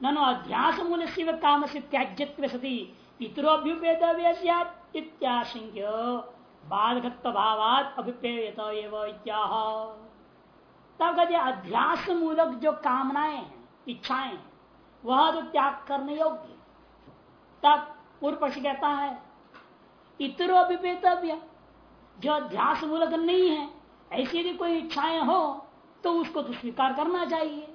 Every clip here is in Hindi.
ननो अध्यास मूल शिव काम से त्याज्यत्व सती। पितरोभ्युपेद इत्याशंक्य बाधकत्व भावात अभिपेयत तब कहते अध्यास मूलक जो कामनाएँ हैं इच्छाएँ, वह तो त्याग करने योग्य। तब पूर्व पक्ष कहता है इतरो अभिपेतव्य जो अध्यास मूलक नहीं है, ऐसी यदि कोई इच्छाएँ हो तो उसको तो स्वीकार करना चाहिए।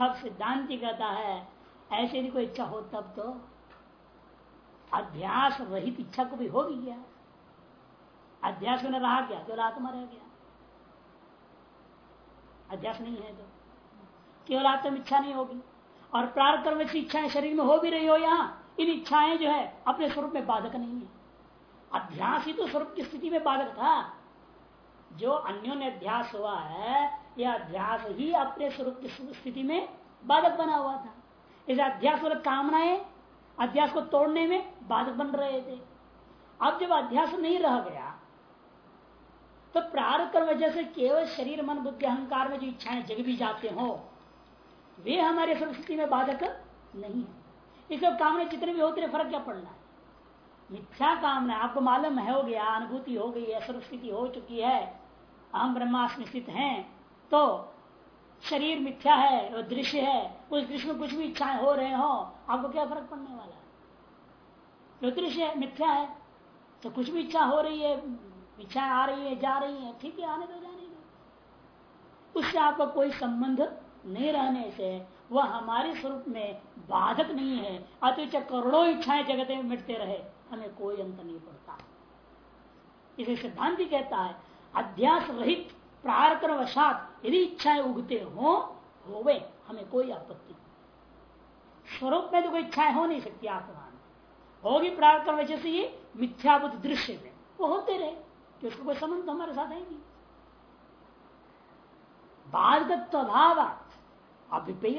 तब सिद्धांति कहता है, ऐसे यदि कोई इच्छा हो तब तो अध्यास रहित इच्छा को भी हो भी गया। अध्यास में रहा क्या? केवल आत्मा रह गया। अध्यास नहीं है तो। केवल आत्म इच्छा नहीं होगी। और प्रारकर्म की इच्छाएँ शरीर में हो भी रही हो यहाँ, इन इच्छाएँ जो है, अपने स्वरूप में बाधक नहीं है। अध्यास ही तो स्वरूप की स्थिति में बाधक था। जो अन्योन्य अध्यास हुआ है यह अध्यास ही अपने स्वरूप की स्थिति में बाधक बना हुआ था। इस अध्यास वाले कामनाएँ, अध्यास को तोड़ने में बाधक बन रहे थे। अब जब अध्यास नहीं रह गया तो प्रारंभ वजह से केवल शरीर, मन, बुद्धि, अहंकार में जो इच्छाएँ जग भी जाते हो, वे हमारे स्वरूप स्थिति में बाधक नहीं है। इसलिए कामना जितने भी होते फ़र्क क्या पड़ना है? मिथ्या कामना आपको मालूम है, हो गया, अनुभूति हो गई है स्थिति हो चुकी है। हम ब्रह्मास्म स्थित हैं। तो शरीर मिथ्या है वो दृश्य है, उस दृश्य में कुछ भी इच्छाएँ हो रहे हो, आपको क्या फ़र्क पड़ने वाला है? जो दृश्य है, मिथ्या है तो कुछ भी इच्छा हो रही है इच्छा आ रही है, जा रही है, ठीक है, आने दो जाने दो उससे आपका कोई संबंध नहीं रहने से वह हमारे स्वरूप में बाधक नहीं है अतः करोड़ों इच्छाएँ जगत में मिटते रहे, हमें कोई अंतर नहीं पड़ता। इसे सिद्धांति कहता है, अध्यास रहित प्रार्थना वशात यदि इच्छाएँ उगते हो, होवे, हमें कोई आपत्ति स्वरूप में तो कोई इच्छाएँ हो नहीं सकती आत्मा में। होगी प्रार्थना वजह से ये मिथ्याबुद्ध दृश्य में वो होते रहे, कि उसका कोई संबंध तो हमारे साथ है नहीं। बाधगत्व अभाव अभिपेय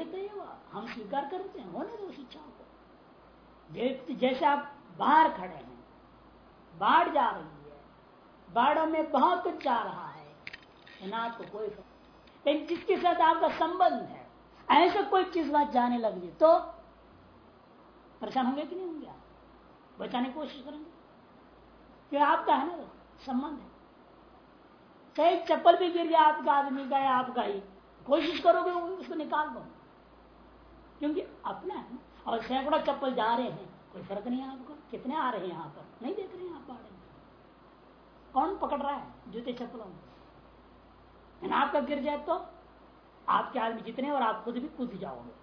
हम स्वीकार करते हैं, होने दो उस इच्छाओं को। जैसे आप बाहर खड़े हैं, बाढ़ जा रही है, बाढ़ में बहुत कुछ जा रहा है। ना आपको कोई लेकिन जिसके साथ आपका संबंध है, ऐसा कोई चीज़ बात जाने लगी तो परेशान होंगे कि नहीं होंगे आप? बचाने की कोशिश करेंगे? क्यों आपका है ना, संबंध है। कई चप्पल भी गिर गया, आपका आदमी का या आपका ही कोशिश करोगे उसको निकाल दो। क्योंकि अपना है और सैकड़ों चप्पल जा रहे हैं, कोई फ़र्क नहीं है आपको। कितने आ रहे हैं यहाँ पर? नहीं देख रहे हैं आप पहाड़ में। कौन पकड़ रहा है जूते चप्पलों में? आपका गिर जाए तो आपके आदमी जितने और आप खुद भी कूद जाओगे।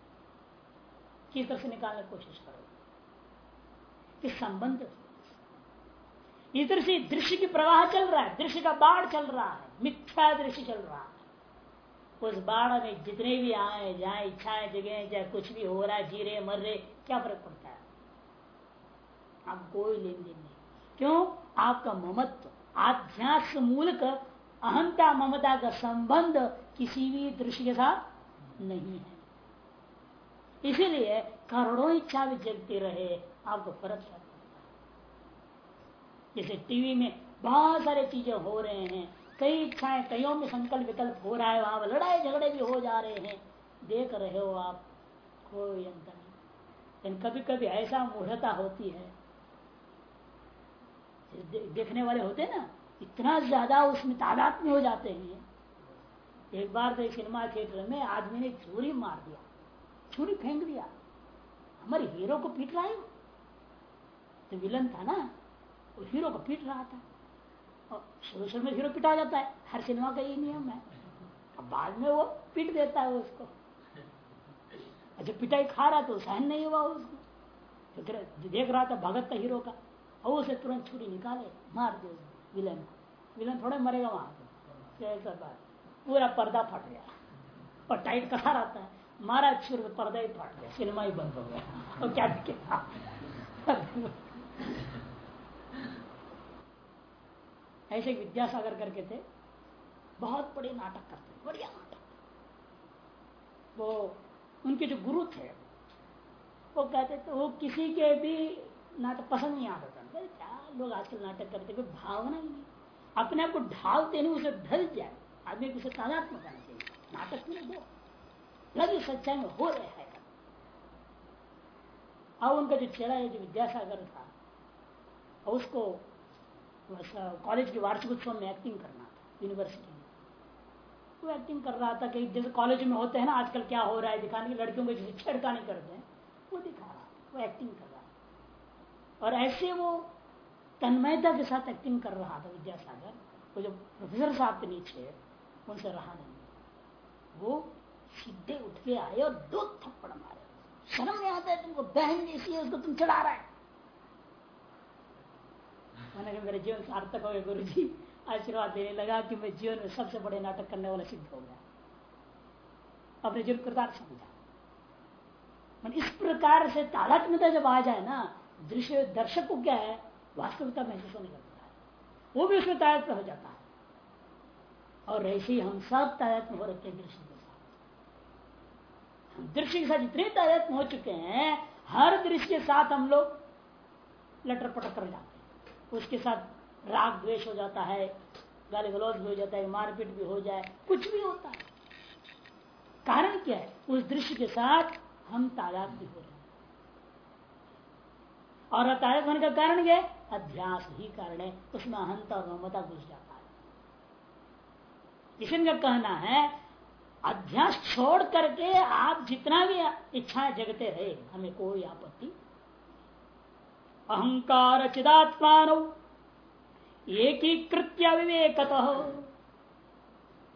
किस तरह से निकालने की कोशिश करोगे किस संबंध इधर से दृश्य की प्रवाह चल रहा है, दृश्य का बाढ़ चल रहा है, मिथ्या दृश्य चल रहा है। उस बाढ़ में जितने भी आए, जाए, इच्छाएँ, जगह, चाहे कुछ भी हो रहा है, जी रहे, मर रहे, क्या फ़र्क पड़ता है? आप कोई लेन देन नहीं। क्यों? आपका ममत्व आध्यास मूलक अहंता ममता का संबंध किसी भी दृश्य के साथ नहीं है। इसीलिए करोड़ों इच्छा भी जगती रहे, आपको फ़र्क जैसे टीवी में बहुत सारे चीज़ें हो रहे हैं, कई इच्छाएँ, कईयों में संकल्प विकल्प हो रहा है, वहाँ लड़ाई झगड़े भी हो जा रहे हैं। देख रहे हो आप, कोई अंतर नहीं। लेकिन कभी कभी ऐसा मूढ़ता होती है। देखने वाले होते ना इतना ज़्यादा उसमें तादाद में हो जाते हैं। एक बार तो सिनेमा थिएटर में आदमी ने छुरी मार दिया छुरी फेंक दिया। हमारे हीरो को पीट रहा है तो विलन था ना, वो हीरो को पीट रहा था। और शुरू शुरू में हीरो पिटा जाता है, हर सिनेमा का यही नियम है। अब बाद में वो पीट देता है उसको। जब पिटाई खा रहा तो सहन नहीं हुआ उसको। तो देख रहा था भगत था हीरो का, और उसे तुरंत छुरी निकाले, मार दे विलन। विलन थोड़े मरेगा वहाँ पूरा पर्दा फट गया। और टाइट कसा रहता है? मारा छुर पर्दा ही फट गया, सिनेमा ही बंद हो गया। और क्या दिखेगा? ऐसे विद्यासागर करके थे। बहुत बड़े नाटक करते बढ़िया नाटक वो उनके जो गुरु थे, वो कहते थे, वो किसी के भी नाटक पसंद नहीं आता था। क्या लोग आजकल नाटक करते कोई भावना ही नहीं। अपने आप को ढालते नहीं उसे ढल जाए। आदमी को उसे तादात्मक करना चाहिए। नाटक में दो। लगे सच्चाई में हो रहे हैं। अब उनका जो चेहरा है, जो विद्यासागर था और उसको कॉलेज के वार्षिक उत्सव में एक्टिंग करना था यूनिवर्सिटी में। वो एक्टिंग कर रहा था कि जैसे कॉलेज में होते हैं ना, आजकल क्या हो रहा है दिखाने की लड़कियों को जैसे छेड़खानी करते हैं, वो दिखा रहा वो एक्टिंग कर रहा और ऐसे वो तन्मयता के साथ एक्टिंग कर रहा था विद्यासागर। वो जो प्रोफेसर साहब के नीचे उनसे रहा नहीं। वो सीधे उठ के आए और दो थप्पड़ मारे। शर्म नहीं आता है तुमको? बहन जैसी है, उसको तुम चढ़ा रहा मैंने कहा, मेरे जीवन सार्थक हो गया गुरु जी आशीर्वाद देने लगा कि मैं जीवन में सबसे बड़े नाटक करने वाला सिद्ध हो गया। अपने जीवन कृतार्थ समझा। मन इस प्रकार से तादात्म्यता जब आ जाए ना, दृश्य दर्शक को क्या है? वास्तविकता महसूस होने लगता है वो भी उसमें तादात्म्य हो जाता है। और ऐसे ही हम सब तादात्म्य हो रखे दृश्य के साथ। दृश्य के साथ जितने तादात्म्य हो चुके हैं, हर दृश्य के साथ हम लोग लटर पटर कर जाते हैं। उसके साथ राग द्वेष हो जाता है, गाली गलौज भी हो जाता है, मारपीट भी हो जाए, कुछ भी होता है। कारण क्या है? उस दृश्य के साथ हम तादाद भी हो रहे हैं। और तादाद होने का कारण क्या है? अध्यास ही कारण है, उसमें अहंता और ममता घुस जाता है। इसका कहना है अध्यास छोड़ करके आप जितना भी इच्छाएँ जगते रहे हमें कोई आपत्ति अहंकार चिदात्मान, एकीकृत्य विवेक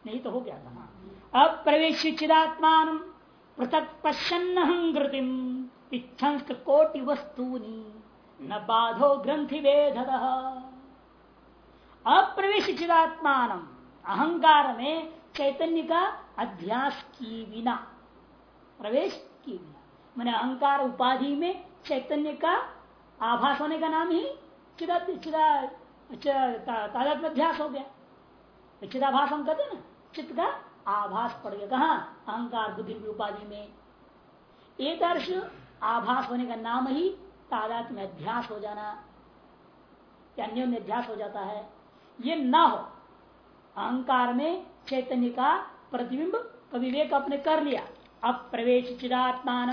नहीं तो हो गया था। अप्रवेश चिदात्मान पृथक पश्चन्न इच्छंस कोटि वस्तूनी। न बाधो ग्रंथि वेद अप्रवेश चिदात्मान अहंकार में चैतन्य का अध्यास की बिना प्रवेश की बिना मैंने अहंकार उपाधि में चैतन्य का आभास होने का नाम ही चिदा चिदा अध्यास हो गया। चिदाभास हम कहते ना, चित्त का आभास पड़ गया। कहा? अहंकार बुद्धि उपाधि में एक आभास होने का नाम ही तादात्म अध्यास हो जाना या अन्योन्य अध्यास हो जाता है। ये न हो, अहंकार में चैतन्य का प्रतिबिंब विवेक अपने कर लिया, अब प्रवेश चिदात्मान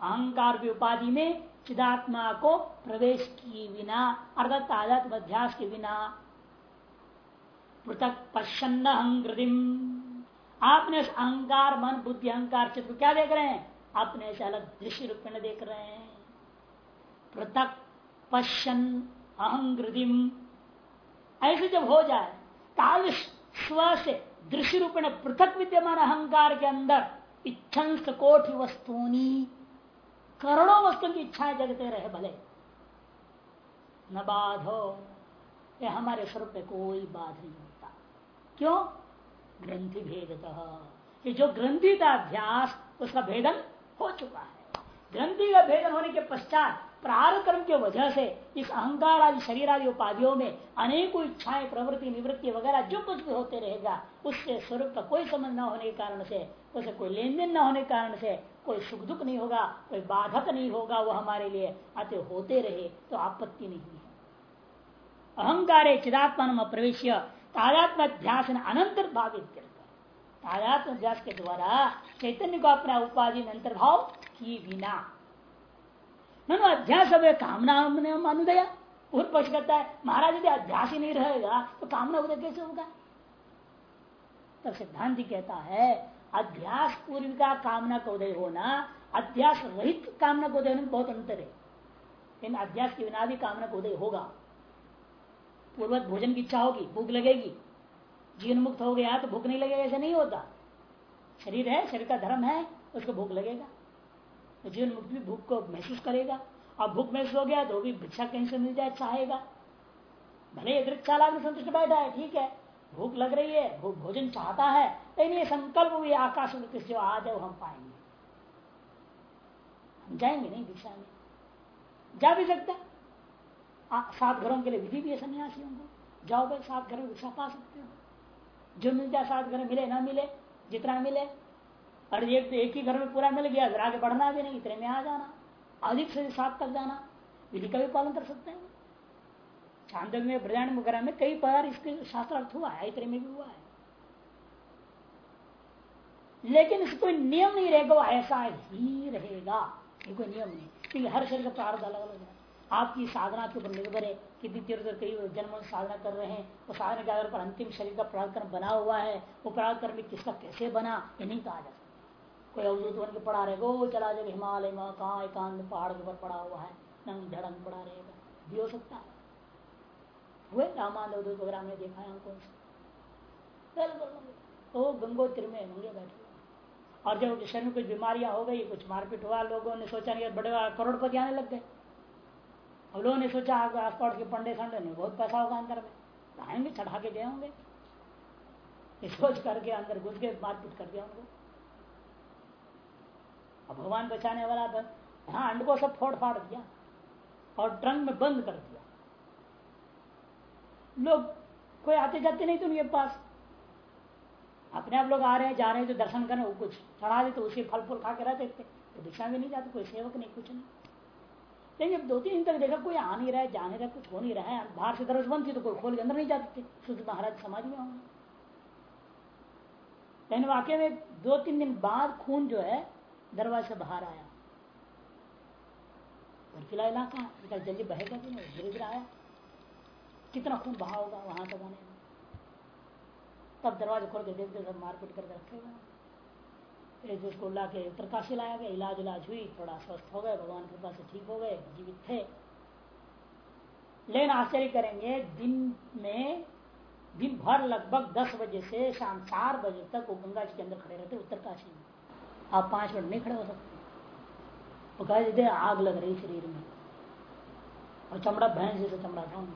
अहंकार उपाधि में चिदात्मा को प्रवेश की बिना, अर्थात तादात्म अध्यास के बिना, पृथक पश्चन्न हृदय आपने अहंकार, मन, बुद्धि, अहंकार चित्र क्या देख रहे हैं? अपने से अलग दृश्य रूप में देख रहे हैं। पृथक पश्चन अहंग्रदिम ऐसे जब हो जाए ताल स्व से दृश्य रूप में पृथक विद्यमान अहंकार के अंदर इच्छंस कोठ वस्तुनी, करोड़ों वस्तु की इच्छाएँ जगते रहे भले। न बाधो ये हमारे स्वरूप में कोई बाध नहीं होता। क्यों? ग्रंथि भेदत। ये जो ग्रंथि का अभ्यास, उसका भेदन हो चुका है। ग्रंथि का भेदन होने के पश्चात प्रार कर्म की वजह से इस अहंकार आदि शरीर आदि उपाधियों में अनेकों इच्छाएँ, प्रवृत्ति, निवृत्ति वगैरह जो कुछ भी होते रहेगा, उससे स्वरूप का कोई संबंध न होने के कारण से, उसे कोई लेन देन न होने के कारण से कोई सुख दुख नहीं होगा, कोई बाधक नहीं होगा, वो हमारे लिए अतः होते रहे तो आपत्ति नहीं है। अहंकार चिदात्मा प्रवेश तादात्म अध्यास अनंतर भावित तादात्म अध्यास के द्वारा चैतन्य को अपना उपाधि अंतर्भाव की बिना अध्यास अब कामना अनुदया पूर्व पक्ष करता है, महाराज, यदि अध्यास ही नहीं रहेगा तो कामना उदय कैसे होगा? तब सिद्धांत कहता है, अध्यास पूर्व का कामना का उदय होना, अध्यास रहित कामना को उदय होने बहुत अंतर है। इन अध्यास के बिना भी कामना का उदय होगा। पूर्वत भोजन की इच्छा होगी, भूख लगेगी। जीवन मुक्त हो गया तो भूख नहीं लगेगा, ऐसा नहीं होता। शरीर है, शरीर का धर्म है, उसको भूख लगेगा। तो जीवन मुक्त भी भूख को महसूस करेगा और भूख महसूस हो गया तो भी भिक्षा कहीं से मिल जाए चाहेगा भले दृक्षाला में संतुष्ट बैठा है ठीक है भूख लग रही है वो भोजन चाहता है लेकिन ये संकल्प भी आकाश में जो आ जाए हम पाएँगे हम जाएँगे नहीं दिशा में जा भी सकता सात घरों के लिए विधि भी है सन्यासियों को जाओ भाई सात घर में भिक्षा पा सकते हो जो मिल जाए सात घर मिले ना मिले जितना मिले और एक तो एक ही घर में पूरा मिल गया, अगर आगे बढ़ना भी नहीं, इतने में आ जाना। अधिक से सात तक जाना। विधि का भी पालन कर सकते हैं। छांदव में, ब्रजाण वगैरह में कई बार इसके शास्त्र अर्थ हुआ है, इतने में भी हुआ है। लेकिन इसको कोई नियम नहीं रहेगा ऐसा ही रहेगा। ये कोई नियम नहीं। क्योंकि हर शरीर का प्रार्थ अलग अलग है। आपकी साधना के ऊपर निर्भर है कितनी तीव्र से कई जन्म साधना कर रहे हैं। वो साधना के आधार पर अंतिम शरीर का प्रार्थकर्म बना हुआ है। वो प्रार्थ कर्म किसका कैसे बना, ये नहीं कहा जा सकता। कोई अवधूत बन के पड़ा रहेगा वो चला जाएगा, हिमालय में कहाँ एकांत पहाड़ के ऊपर पड़ा हुआ है, नंग धड़ंग पड़ा रहेगा। भी हो सकता है। हुए रामान अवधूत वगैरह हमने देखा है हमको तो गंगोत्री में नंगे बैठे और जब शरीर में कुछ बीमारियाँ हो गई, कुछ मारपीट हुआ, लोगों ने सोचा नहीं, बड़े करोड़पति आने लग गए। अब लोगों ने सोचा आस पास के पंडे संडे ने बहुत पैसा होगा अंदर में। आएँगे चढ़ा के गए होंगे। सोच करके अंदर घुस के मारपीट कर दिया उनको। अब भगवान बचाने वाला था। हाँ अंड को सब फोड़ फाड़ दिया और ट्रंक में बंद कर दिया। लोग कोई आते जाते नहीं थे उनके पास। अपने आप लोग आ रहे हैं, जा रहे हैं जो दर्शन करने वो कुछ चढ़ा देते, उसी फल फूल खा के रहते थे तो दिशा में नहीं जाते, कोई सेवक नहीं, कुछ नहीं। लेकिन जब दो तीन दिन तक देखा, कोई आ नहीं रहा है, जा नहीं रहा, कुछ हो नहीं रहा है, बाहर से दरवाज बंद थी तो कोई खोल के अंदर नहीं जाते थे शुद्ध महाराज समाज में होंगे। लेकिन वाक्य में दो तीन दिन बाद खून जो है दरवाजे से बाहर आया। बर्फीला इलाका, बेटा जल्दी बहेगा कि नहीं? धीरे धीरे आया कितना खून बहा होगा वहाँ तक आने तब दरवाज़ा खोल के देखते सब मारपीट करके रखे हुए फिर उसको ला के उत्तरकाशी लाया गया? इलाज उलाज हुई, थोड़ा स्वस्थ हो गए, भगवान कृपा से ठीक हो गए, जीवित थे। लेकिन आश्चर्य करेंगे, दिन में, दिन भर लगभग दस बजे से शाम चार बजे तक वो गंगा जी के अंदर खड़े रहते, उत्तरकाशी में। आप पाँच मिनट नहीं खड़े हो सकते। वो कह देते आग लग रही शरीर में। और चमड़ा भैंस जैसे चमड़ा था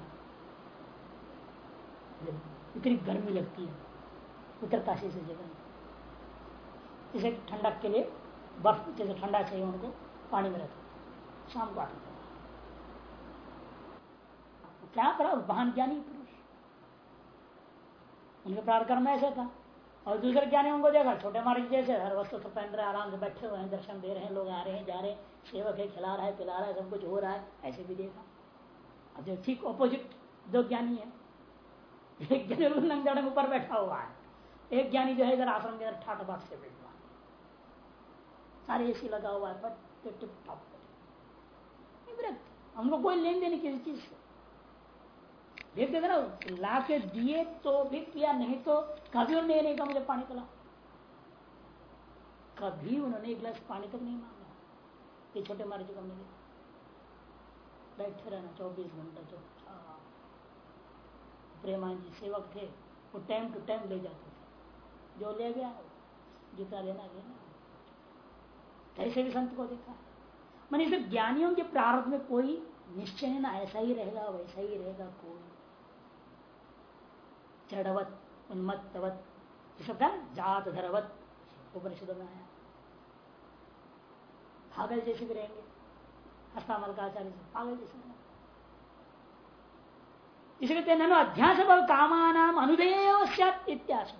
इतनी गर्मी लगती है उत्तरकाशी से जगह इसे ठंडक के लिए बर्फ़, जैसे ठंडा चाहिए उनको, पानी में रखा शाम को आठ क्या करा वाहन ज्ञानी पुरुष। उनके प्रारकर्म ऐसा था। और दूसरे ज्ञानी उनको देखा, छोटे मारे जैसे, हर वस्तु तो पहन रहे, आराम से बैठे हुए हैं, दर्शन दे रहे हैं, लोग आ रहे हैं, जा रहे हैं, सेवक है, खिला रहा है, पिला रहा है, सब कुछ हो रहा है, ऐसे भी देखा। अब जो ठीक ऑपोजिट दो ज्ञानी है। एक ज्ञानी नंगड़ ऊपर बैठा हुआ है। एक ज्ञानी जो है इधर आश्रम के अंदर ठाट बाट से बैठ बैठा सारे एसी लगा हुआ है, बट, टिप, टॉप हमको कोई लेन देन किसी चीज़ से। देख देते ना ला के दिए तो भी किया, नहीं तो कभी उन्होंने नहीं कहा मुझे पानी पिला कभी उन्होंने एक गिलास पानी तक नहीं मांगा। ये छोटे मारे जो कमरे बैठे रहना, चौबीस घंटा तो। प्रेमान जी सेवक थे, वो टाइम टू टाइम ले जाते थे। जो ले गया, जितना लेना लेना। ऐसे भी संत को देखा। मैंने इसे ज्ञानियों के प्रारंभ में कोई निश्चय ना ऐसा ही रहेगा, वैसा ही रहेगा, कोई चढ़वत, उन्मत्तवत। शब्द जात धरवत उपनिषद में आया। पागल जैसे भी रहेंगे। हस्तामल का आचार्य पागल जैसे इसलिए कहते हैं अध्यास बल कामानाम अनुदय इत्यास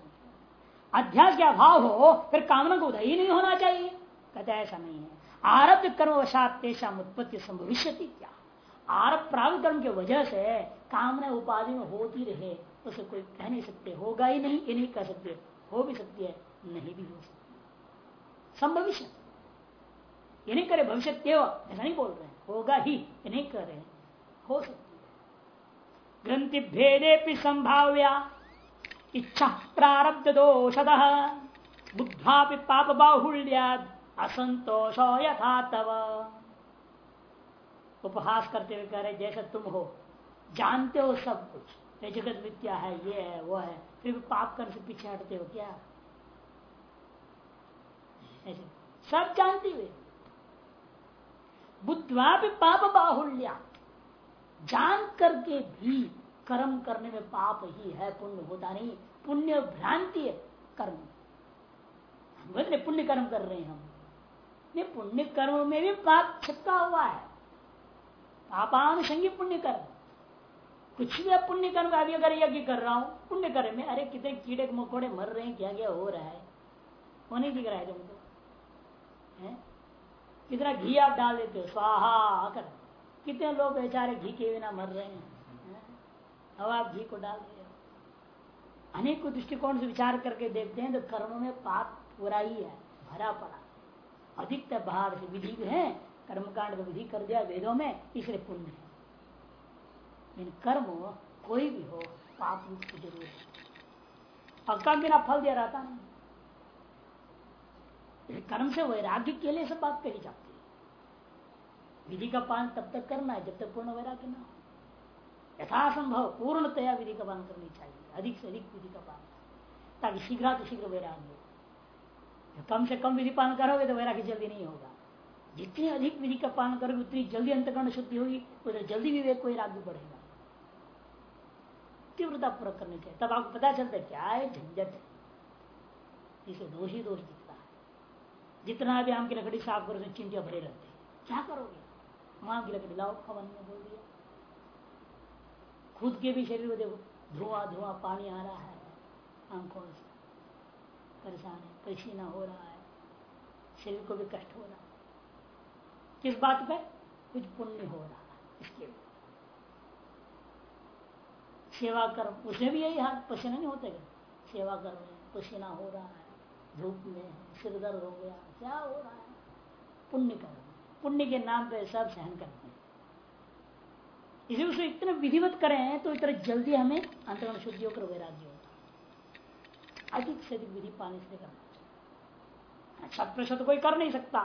अध्यास के अभाव हो, फिर कामना को उदय ही नहीं होना चाहिए। कहते ऐसा नहीं है। आरब्ध कर्म वशात तेषाम उत्पत्ति संभविष्य क्या? आरब प्रारब्ध कर्म की वजह से कामना उपाधि में होती रहे। उसे कोई कह नहीं सकते, होगा ही नहीं, ये नहीं कह सकते, हो भी सकती है, नहीं भी हो सकती। संभविष्य। ये नहीं करे भविष्य ऐसा नहीं बोल रहे हैं। होगा ही, ये नहीं कर रहे हो। सकती है। ग्रंथि भेदे संभाव्या, इच्छा प्रारब्ध दोषद बुद्धा पाप बाहुल्याद असंतोष यथा तव। उपहास करते हुए कह रहे जैसे तुम हो, जानते हो सब कुछ। ये जगत विद्या है, ये है, वो है। फिर भी पाप करने से पीछे हटते हो क्या? ऐसे। सब जानते हुए। बुद्धवा भी पाप बाहुल्या जान करके भी कर्म करने में पाप ही है, पुण्य होता नहीं। पुण्य भ्रांति है, कर्म। पुण्य कर्म कर रहे हैं हम। ये पुण्य कर्म में भी पाप छिपका हुआ है। पापानुषंगी पुण्य कर्म। कुछ भी पुण्य कर्म अभी अगर यज्ञ कर रहा हूँ, पुण्य कर्म में, अरे, कितने कीड़े मकोड़े मर रहे हैं क्या क्या हो रहा है? वो नहीं दिख रहा है तुमको? कितना घी आप डाल देते हो? स्वाहा कर कितने लोग बेचारे घी के बिना मर रहे हैं? अब आप घी को डाल रहे हो। अनेक दृष्टिकोण से विचार करके देखते हैं तो कर्म में पाप पूरा ही है, भरा पड़ा। अधिकतर भाव से विधि है, कर्मकांड का विधि कर दिया, वेदों में, इसलिए पुण्य है। लेकिन कर्म, कोई भी हो, पाप रूप की ज़रूरत है। और बिना फल दिया रहता नहीं। कर्म से वैराग्य के लिए सब बात कही जाती है। विधि का पालन तब तक करना है जब तक पूर्ण वैराग्य ना हो। यथासंभव पूर्णतया विधि का पालन करनी चाहिए। अधिक से अधिक विधि का पालन ताकि शीघ्र शीघ्र वैराग्य हो। कम से कम विधि पालन करोगे तो वैराग्य जल्दी नहीं होगा। जितनी अधिक विधि का पालन करोगे, उतनी जल्दी अंतकरण शुद्धि होगी उतनी जल्दी विवेक को वैराग्य बढ़ेगा। तीव्रता पूर्वक करनी चाहिए तब आपको पता चलता है, क्या है झंझट इसे दोष ही दोष दिखता है। जितना भी आम की लकड़ी साफ़ करो चिंतिया भरे रहते हैं। क्या करोगे? आम की लकड़ी लाओ खवन में बोल दिया। खुद के भी शरीर में देखो, धुआँ धुआँ, पानी आ रहा है। आँखों से परेशान है, पसीना हो रहा है। शरीर को भी कष्ट हो रहा है। किस बात पे? कुछ पुण्य हो रहा है, इसके लिए। सेवा कर उसमें भी यही हाथ पसीना नहीं होते सेवा कर रहे हैं, पसीना हो रहा है, धूप में सिर दर्द हो गया, क्या हो रहा है? पुण्य कर पुण्य के नाम पे सब सहन करते हैं। इसी उसको इतने विधिवत करें तो इतना जल्दी हमें अंतरण शुद्धि होकर वैराग्य होता अधिक से अधिक विधि पाने से करना चाहिए। शत प्रतिशत कोई कर नहीं सकता।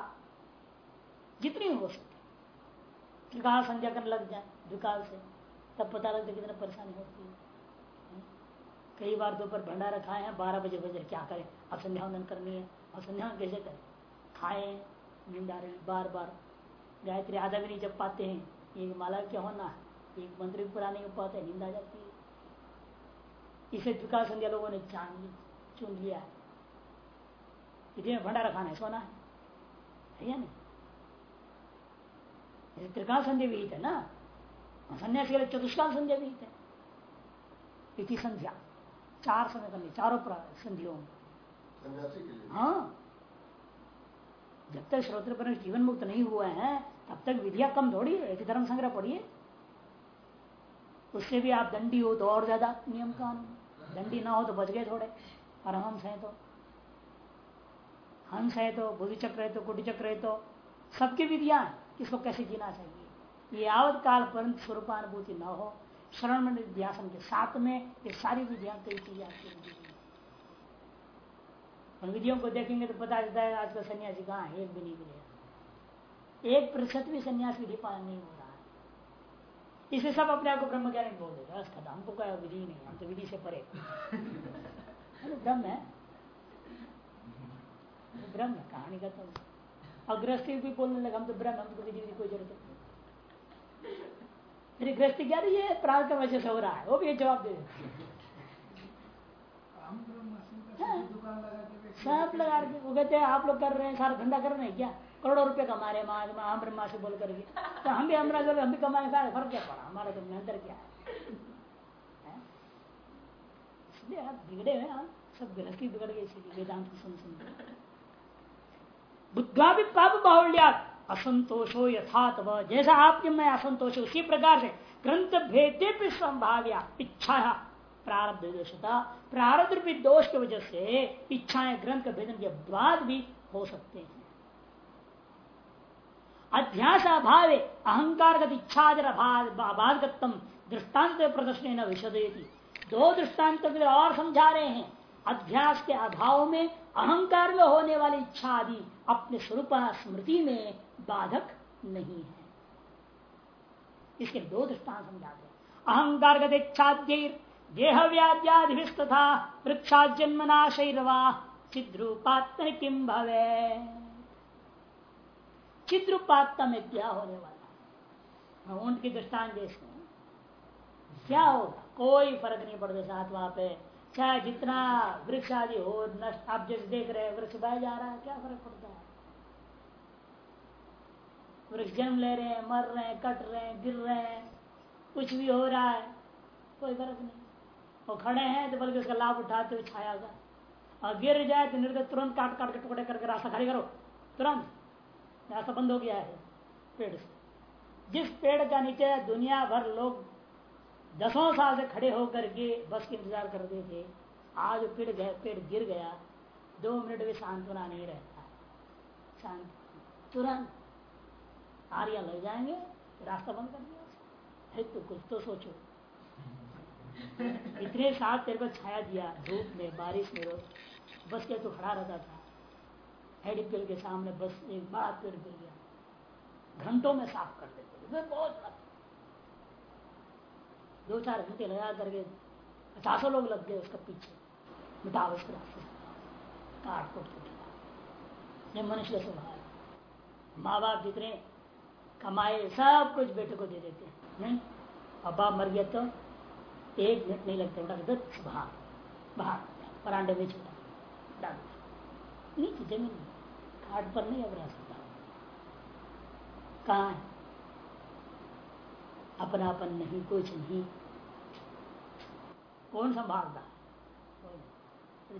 जितनी हो सके कहा संध्या करने लग जाए विकाल से। तब पता लगता है कितना परेशानी होती है। कई बार दोपहर भंडारा खाए हैं, बारह बजे बजे क्या करें? अब संध्या वंदन करनी है। अब संध्या कैसे करें? खाए, नींद आ रही बार बार। गायत्री आधा भी नहीं जब पाते हैं। एक माला क्या होना है? एक मंत्र भी पूरा नहीं हो पाता नींद आ जाती है। इसे विकास संध्या लोगों ने जान ली, चुन लिया है। इतने भंडारा खाना है, सोना है। या नहीं? त्रिकाल विहित है ना? संन्यास के लिए चतुष्काल संध्या भी है इति संध्या। चार समय करनी चारों संधियों में। हाँ। जब तक श्रोत्र पर जीवन मुक्त नहीं हुए हैं तब तक विधिया कम थोड़ी है धर्म संग्रह पढ़िए। उससे भी आप दंडी हो तो और ज़्यादा नियम कानून। दंडी ना हो तो बच गए थोड़े। और हंस है तो। हंस है तो बुद्धि चक्र है तो कुटी चक्र है तो। सबकी विधियाँ किसको कैसे जीना चाहिए? ये आवत काल परंत स्वरूपानुभूति न हो। शरण में ध्यान के साथ में ये सारी विधियाँ कई की जाती है। विधियों को देखेंगे तो पता चलता है आजकल सन्यासी कहाँ एक भी नहीं मिलेगा। एक प्रतिशत भी सन्यास विधि पालन नहीं हो रहा है। इसे सब अपने आप को ब्रह्म ज्ञान बोल देगा हमको क्या विधि नहीं हम तो विधि से परे ब्रह्म है। ब्रह्म कहानी का तो अग्रस्ती भी बोलने लगा, हम तो ब्रह्म, हमको विधि विधि कोई ज़रूरत नहीं। गृहस्थी क्या ये है? प्राण का वजह से हो रहा है। वो भी जवाब दे सब लगा के वो कहते हैं, आप लोग कर रहे हैं, सारा धंधा कर रहे हैं क्या? करोड़ों रुपए कमा रहे हैं हम ब्रह्मा से बोल करके। तो हम भी हमरा हम भी कमाए, सारे फ़र्क क्या पड़ा? हमारा तो अंतर क्या है? इसलिए आप बिगड़े हैं, आप सब गृहस्थी बिगड़ गए इसीलिए वेदांत सुन सुन बुद्धा भी पाप बाहुल्या असंतोषो यथात जैसा आपके में असंतोष उसी प्रकार से ग्रंथ भेदे संभाव्या इच्छा प्रारब्ध दोषता प्रारब्ध रूपी दोष की वजह से इच्छाएँ ग्रंथ भेदन के बाद भी हो सकते हैं। अध्यास अभाव अहंकार बाधकत्म दृष्टांत प्रदर्शन विशदयती। दो दृष्टांत और समझा रहे हैं। अध्यास के अभाव में अहंकार में होने वाली इच्छा आदि अपने स्वरूप स्मृति में बाधक नहीं है। इसके दो दृष्टांत समझाते अहंकार गच्छाद्यर देह व्याध्याधिस्तथा वृक्षा जन्मनाशैरवा चिद्रूपात्म किम भवे चिद्रूपात्म में क्या होने वाला है? ऊँट की दृष्टान में क्या होगा? कोई फ़र्क नहीं पड़ता साथ वहाँ पे। चाहे जितना वृक्ष आदि हो, नष्ट। आप जैसे देख रहे हैं, वृक्ष बह जा रहा है, क्या फ़र्क पड़ता है? वृक्ष जन्म ले रहे हैं, मर रहे हैं, कट रहे हैं, गिर रहे हैं, कुछ भी हो रहा है, कोई फ़र्क नहीं। वो खड़े हैं तो बल्कि उसका लाभ उठाते हुए छाया का और गिर जाए तो निर्गत तुरंत काट काट के टुकड़े करके रास्ता खाली करो। तुरंत। रास्ता बंद हो गया है, पेड़ से। जिस पेड़ का नीचे दुनिया भर लोग दसों साल से खड़े होकर के बस के इंतज़ार करते थे। आज पेड़ गए पेड़ गिर गया। दो मिनट भी सांत्वना नहीं रहता। शांत, तुरंत आर्या लग जाएँगे, रास्ता बंद कर दिया। तो कुछ तो सोचो। इतने साल तेरे को छाया दिया, धूप में, बारिश में बस के तो खड़ा रहता था। हेडिकल के सामने बस एक बड़ा पेड़ गिर गया। घंटों में साफ़ कर देते बहुत दो चार घंटे लगा करके पचासों लोग लग गए उसका पीछे। काट कुट ये मनुष्य स्वभाव माँ बाप जितने कमाए, सब कुछ बेटे को दे देते हैं। अब बाप मर गया तो एक मिनट नहीं लगता। उठा बाहर बाहर परांडे में छोटा। डाल नीचे ज़मीन घाट पर नहीं अब रह सकता। कहा है? अपनापन नहीं, कुछ नहीं। कौन संभालता?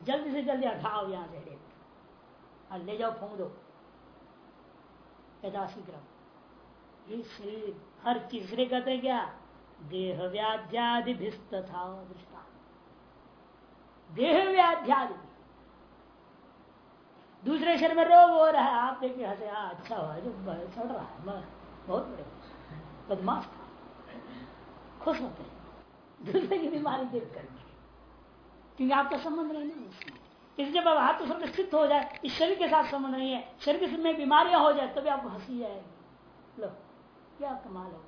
जल्दी से जल्दी हटाओ यहाँ से और ले जाओ फूंक दो। यथाशीघ्र ये शरीर हर तीसरे कहते क्या? देह व्याध्यादि था दृष्टा देह व्याध्यादि दूसरे शरीर में रोग हो रहा है। आप देखिए हंसे हाँ अच्छा हुआ, जो चढ़ रहा है बहुत बड़े बदमाश खुश होते हैं। दूसरे की बीमारी देख करके। क्योंकि आपका संबंध नहीं है इसलिए जब आप तो सब स्थित हो जाए, इस शरीर के साथ संबंध नहीं है, शरीर में बीमारियाँ हो जाए, तभी आपको हँसी जाएगी लो, क्या कमाल हो।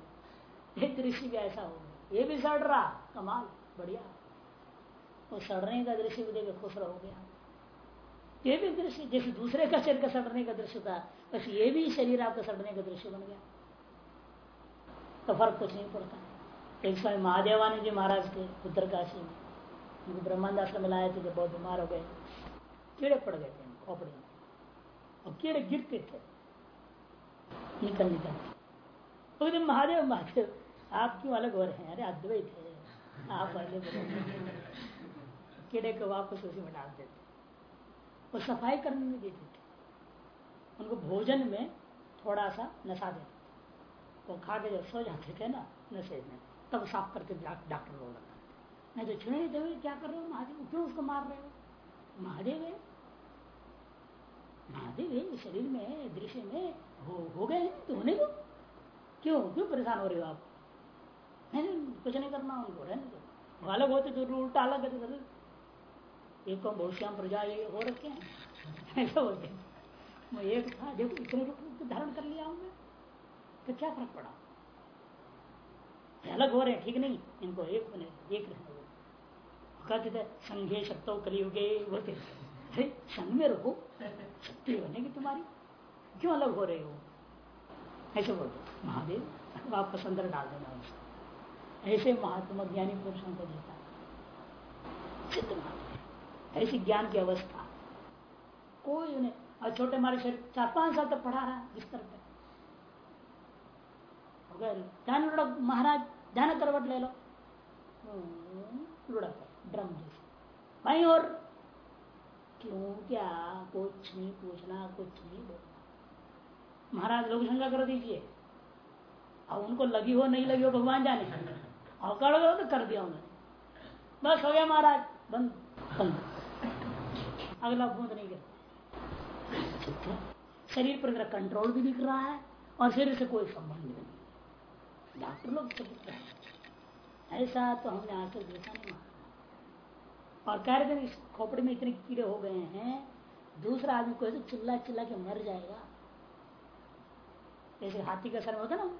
एक दृश्य भी ऐसा हो ये भी सड़ रहा, कमाल, बढ़िया। वो सड़ने का दृश्य भी देखे, खुश रहोगे आप। ये भी दृश्य, जैसे दूसरे का शरीर का सड़ने का दृश्य था बस ये भी शरीर आपका सड़ने का दृश्य बन गया। तो फ़र्क कुछ नहीं पड़ता। एक समय महादेवानंद जी महाराज के उत्तरकाशी में उनको ब्रह्मांड आश्रम में लाए थे, जब बहुत बीमार हो गए। कीड़े पड़ गए थे खोपड़ी में। और कीड़े गिरते थे। निकल निकल दिन महादेव महादेव, आप क्यों अलग हो रहे हैं? अरे अद्वैत है। आप पहले कीड़े को वापस उसी में डाल देते। वो सफ़ाई करने में देते थे। उनको भोजन में थोड़ा सा नशा देते वो खा के जब सो जाते थे ना, नशे में। तब साफ़ करके डॉक्टर लोग लगाते नहीं तो छुड़े देवे क्या कर रहे हो? महादेव क्यों उसको मार रहे हो? महादेव है। महादेव है शरीर में दृश्य में हो, हो गए तो होने दो। क्यों? क्यों परेशान हो रहे हो आप? नहीं कुछ नहीं करना उनको रहने दो। अलग होते तो उल्टा अलग है एक को बहुत प्रजा ये हो रखे हैं। ऐसा बोलते हैं। मैं एक था देखो इतने रूप धारण कर लिया हूँ मैं। तो क्या फ़र्क पड़ा? अलग हो रहे हैं, ठीक नहीं, इनको एक बने, एक रहने कहते थे, संघे शक्तो कलियुगे बोलते अरे, संघ में रहो, शक्ति बनेगी तुम्हारी। क्यों अलग हो रहे हो? ऐसे बोलते महादेव, वापस अंदर डाल देना उसको। ऐसे महात्मा ज्ञानी पुरुषों को देता। सिद्ध महात्मा। ऐसी ज्ञान की अवस्था। कोई उन्हें छोटे मारे शरीर, चार पाँच साल तक पढ़ा रहा बिस्तर पे ध्यान महाराज, ध्यान करवट ले लो। लुढ़क ड्रम वहीं और, क्यों क्या? कुछ नहीं पूछना, कुछ नहीं बोलना। महाराज, लोग शंका कर दीजिए। अब उनको लगी हो, नहीं लगी हो, भगवान जाने। कर तो कर दिया उन्होंने। बस हो गया महाराज, बंद बंद। अगला बूंद नहीं गिर शरीर पर कंट्रोल भी दिख रहा है और शरीर से कोई संबंध नहीं। डॉक्टर लोग ऐसा तो हमने आज तक देखा नहीं और कह रहे इस खोपड़ी में इतने कीड़े हो गए हैं, दूसरा आदमी कोई तो चिल्ला चिल्ला के मर जाएगा। जैसे हाथी का सर होता ना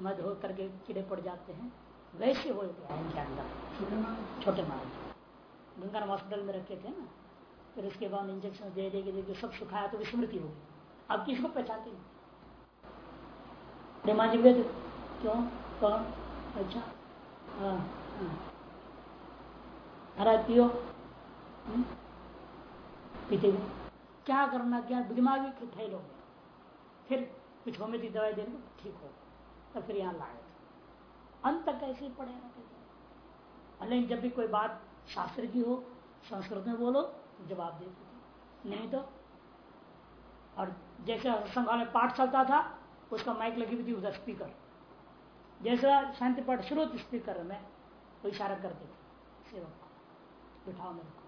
मध हो करके कीड़े पड़ जाते हैं, वैसे हो गया इनके अंदर, छोटे महाराज गंगा हॉस्पिटल में रखे थे ना, फिर उसके बाद इंजेक्शन दे दे के सब सुखाया तो विस्मृति हो गई। अब किसको पहचानते नहीं जी क्यों? कौन अच्छा। हाँ हाँ। हरा पियो हम्म? पीते हुए। क्या करना, क्या दिमाग फेल हो गया फिर कुछ होम्योपैथी दवाई देने ठीक हो तो फिर यहाँ लाए। अंत तक ऐसे ही पड़े रहते जब भी कोई बात शास्त्र की हो संस्कृत में बोलो तो जवाब दे नहीं तो? और जैसे संघ में पाठ चलता था, उसका माइक लगी हुई थी, उधर स्पीकर। जैसा शांति पाठ शुरू स्पीकर में वो इशारा करते थे, सेवक को, बिठाओ मेरे को।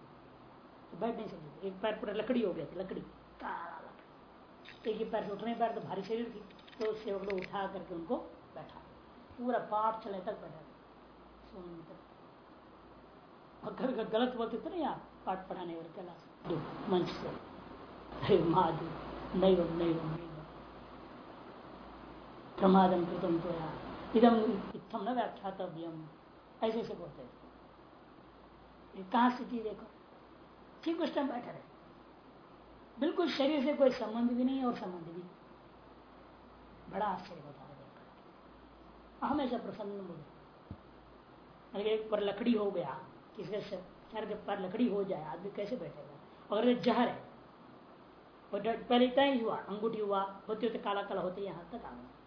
तो बैठ नहीं सकते एक पैर पूरा लकड़ी हो गया था, लकड़ी। काला लकड़ी। एक ही पैर से उठने पैर तो भारी शरीर थी तो सेवक लोग उठा करके उनको बैठा। पूरा पाठ चले तक बैठा सुन कभी गलत बोलते थे ना यहाँ, पाठ पढ़ाने वाले कला मंच से। अरे महादेव नहीं नहीं नहीं प्रमादम कृतम तो या इदम इतम न व्याख्यातव्यम ऐसे ऐसे बोलते कहा स्थिति देखो। ठीक उस टाइम बैठे रहे। बिल्कुल शरीर से कोई संबंध भी नहीं और संबंध भी बड़ा आश्चर्य होता है देखकर। हमेशा प्रसन्न बोले एक पर लकड़ी हो गया, किसी सर के पर लकड़ी हो जाए, आदमी कैसे बैठेगा? अगर जहर है पहले इतना ही हुआ, अंगूठी हुआ होते होते काला काला होते, यहाँ तक आ गया।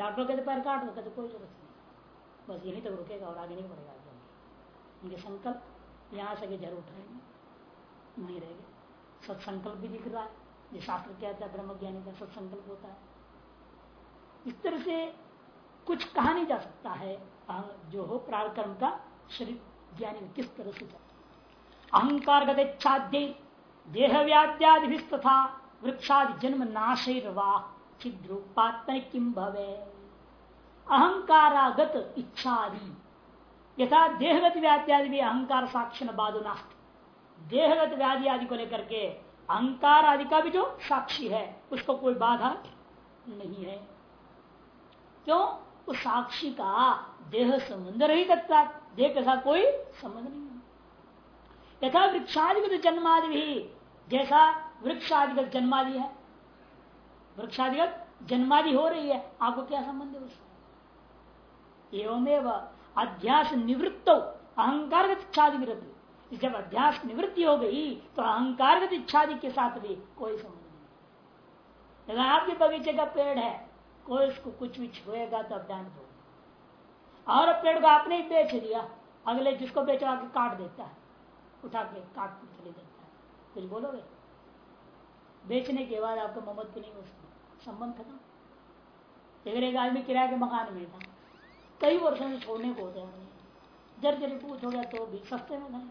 डॉक्टर कहते पैर काट दो कहते कोई ज़रूरत नहीं। बस यहीं तक रुकेगा और आगे नहीं बढ़ेगा आगे उनके संकल्प यहाँ से ज़रूर उठाएँगे। वहीं रहेंगे सत्संकल्प भी दिख रहा है। जो शास्त्र कहता है, ब्रह्म ज्ञानी का सत्संकल्प होता है। इस तरह से कुछ कहा नहीं जा सकता है जो हो प्रारकर्म का शरीर। ज्ञानी किस तरह से जाता अहंकार गतिच्छाद्य देह व्याद्यादि तथा वृक्षादि जन्म नाशैर्वा छिद्रूपात्म किम भवे? अहंकारागत इच्छा इच्छादि। यथा देहगत व्यात्यादि भी अहंकार साक्षी बाधु देहगत व्याधि आदि को लेकर के अहंकार आदि का भी जो साक्षी है, उसको कोई बाधा नहीं है। क्यों? उस साक्षी का देह संबंध रही करता देह के साथ कोई संबंध नहीं है। यथा वृक्षादिगत जन्मादि भी, जैसा वृक्षादिगत जन्मादि है, वृक्षादिगत जन्मादि हो रही है, आपको क्या संबंध है उससे? एवं अध्यास निवृत्त अहंकार इच्छादि जब अध्यास निवृत्ति हो गई तो अहंकार इच्छादि के साथ भी कोई संबंध नहीं। अगर आपके बगीचे का पेड़ है, कोई उसको कुछ भी छुएगा तो डांट दो और पेड़ को आपने ही बेच दिया, अगले जिसको बेचो आके काट देता है उठा के काट के चले देता है। कुछ बोलोगे? बेचने के बाद आपका मोहम्मद नहीं उसमें संबंध खत्म। एक आदमी किराए के मकान में था। कई वर्षों से छोड़ने को होता है। जर जर पूछ हो गया तो भी सस्ते में था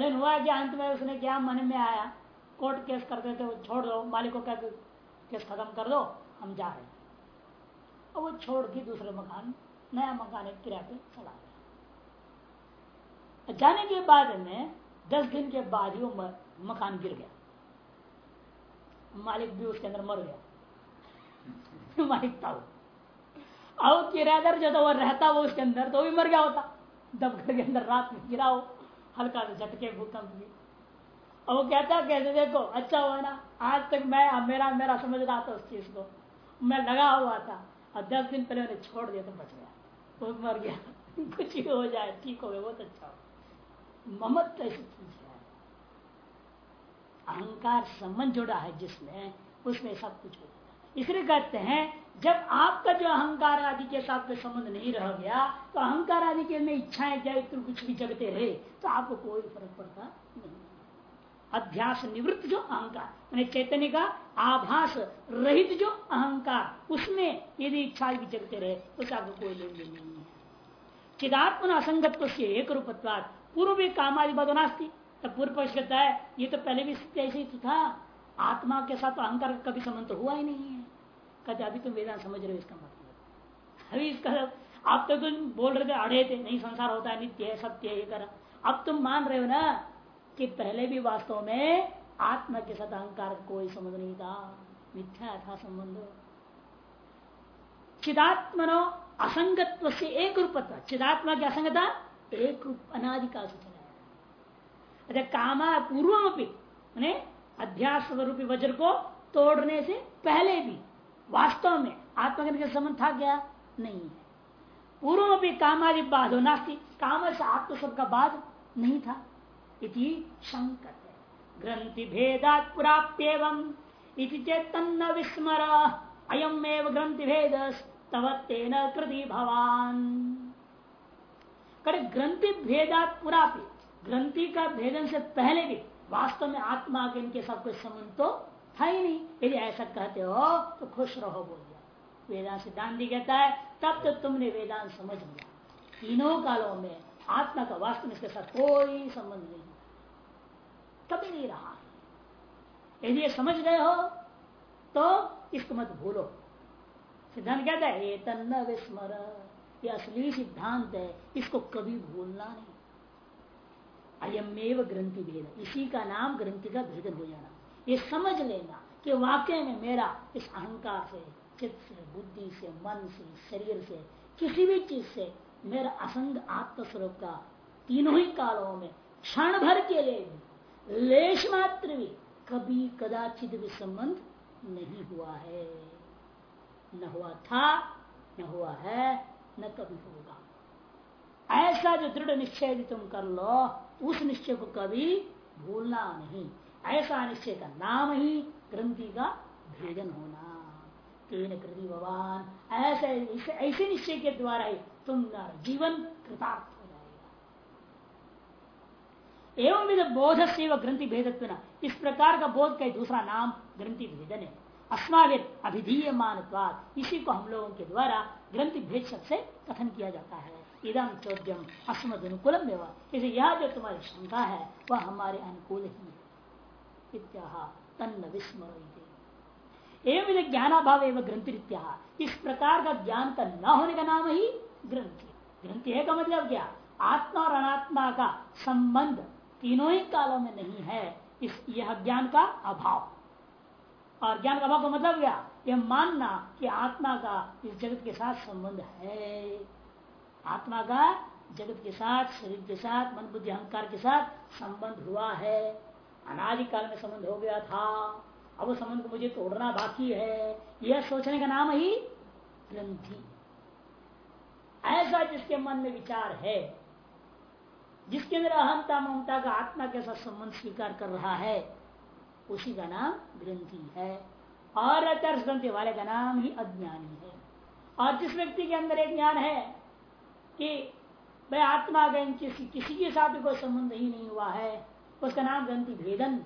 लेकिन हुआ कि अंत में उसने क्या मन में आया? कोर्ट केस कर देते छोड़ दो। मालिक को क्या केस खत्म कर दो, हम जा रहे हैं। और वो छोड़ के दूसरे मकान, नया मकान एक किराए पे चला गया। जाने के बाद में दस दिन के बाद ही वो मकान गिर गया। मालिक भी उसके अंदर मर गया। मालिक था वो। अब किराएदार जो था वो रहता वो उसके अंदर तो भी मर गया होता। दबघर के अंदर रात में गिरा हो हल्का सा झटके भूकंप भी और वो कहता कैसे देखो अच्छा हुआ ना, आज तक मैं मेरा मेरा समझ रहा था उस चीज़ को। मैं लगा हुआ था, और दस दिन पहले मैंने छोड़ दिया तो बच गया। वो मर गया। कुछ ही हो जाए, ठीक हो गया, बहुत अच्छा हो ममत ऐसी चीज़ है, अहंकार संबंध जुड़ा है जिसमें, उसमें सब कुछ हो। जाता इसलिए कहते हैं, जब आपका जो अहंकार आदि के साथ में संबंध नहीं रह गया तो अहंकार आदि के में इच्छाएँ तो कुछ भी जगते रहे तो आपको कोई फ़र्क पड़ता नहीं। अध्यास निवृत्त जो अहंकार, मैंने चैतन्य का आभास रहित जो अहंकार, उसमें यदि इच्छा भी जगते रहे तो आपको कोई लेन देन नहीं है। चिदात्म असंगत्व से एक रूपत्वाद पूर्व भी कामादि बदनास्ती तो पूर्व पक्ष कहता है, ये तो पहले भी ऐसे ही था। आत्मा के साथ तो अहंकार का कभी संबंध तो हुआ ही नहीं है। कहते अभी तुम वेदांत समझ रहे हो इसका मतलब अभी इसका आप तो तुम बोल रहे थे, अड़े थे, नहीं संसार होता है, नित्य है, सत्य है, ये कर। अब तुम मान रहे हो ना कि पहले भी वास्तव में आत्मा के साथ अहंकार कोई संबंध नहीं था। मिथ्या था संबंध। चिदात्मनो असंगत्व से एक रूप था। चिदात्मा की असंगता एक रूप अनादिकाल से चला अच्छा कामा पूर्व अध्यास रूपी वज्र को तोड़ने से पहले भी वास्तव में आत्मज्ञान के संबंध था क्या? नहीं है। पूर्व भी कामादि बाधो नास्ती। काम से आत्म का बाध नहीं था। इति शंकर ग्रंथि भेदात प्राप्यवम इति चेतन विस्मर। अयम एव ग्रंथि भेद। तव तेन कृति भवान। करे ग्रंथि भेदात पुरापि ग्रंथि का भेदन से पहले भी वास्तव में आत्मा के इनके साथ कोई संबंध तो था ही नहीं। यदि ऐसा कहते हो तो खुश रहो, बोल दिया। वेदांत सिद्धांत भी कहता है, तब तो तुमने वेदांत समझ लिया। तीनों कालों में आत्मा का वास्तव में इसके साथ कोई संबंध नहीं। कभी नहीं रहा। यदि समझ गए हो तो इसको मत भूलो। सिद्धांत कहता है ये तन्न विस्मर। ये असली सिद्धांत है, इसको कभी भूलना नहीं। अयमेव ग्रंथि भेद। इसी का नाम ग्रंथि का भेदन हो जाना। ये समझ लेना कि वाकई में मेरा इस अहंकार से, चित्त से, बुद्धि से, मन से, शरीर से, किसी भी चीज़ से मेरा असंग आत्मस्वरूप का तीनों ही कालों में क्षण भर के लिए भी लेश मात्र भी कभी कदाचित भी संबंध नहीं हुआ है। न हुआ था, न हुआ है, न कभी होगा। ऐसा जो दृढ़ निश्चय भी तुम कर लो, उस निश्चय को कभी भूलना नहीं। ऐसा निश्चय का नाम ही ग्रंथि का भेदन होना। तीन कृति भगवान ऐसे ऐसे निश्चय के द्वारा ही तुम जीवन कृतार्थ हो जाएगा। एवं विध बोध से ग्रंथि भेदत्व इस प्रकार का बोध का दूसरा नाम ग्रंथि भेदन है। अस्मावित मानवाद इसी को हम लोगों के द्वारा ग्रंथि भेद से कथन किया जाता है। इदम चौद्यम अस्मद अनुकूलम इसे यह जो तुम्हारी शंका है, वह हमारे अनुकूल ही है। तन्न एवं ज्ञानाभाव एवं ग्रंथि इस प्रकार का ज्ञान का न होने का नाम ही ग्रंथि ग्रंथि है का मतलब क्या आत्मा और अनात्मा का संबंध तीनों ही कालों में नहीं है इस यह ज्ञान का अभाव और ज्ञान का अभाव का मतलब क्या यह मानना कि आत्मा का इस जगत के साथ संबंध है आत्मा का जगत के साथ शरीर के साथ मन बुद्धि अहंकार के साथ संबंध हुआ है अनादिकाल में संबंध हो गया था। अब उस संबंध को मुझे तोड़ना बाकी है। यह सोचने का नाम ही ग्रंथि। ऐसा जिसके मन में विचार है, जिसके अंदर अहंता ममता का आत्मा के साथ संबंध स्वीकार कर रहा है, उसी का नाम ग्रंथि है। और अतर्थ ग्रंथि वाले का नाम ही अज्ञानी है। और जिस व्यक्ति के अंदर एक ज्ञान है कि भाई आत्मा गण किसी किसी के साथ कोई संबंध ही नहीं हुआ है उसका नाम ग्रंथि भेदन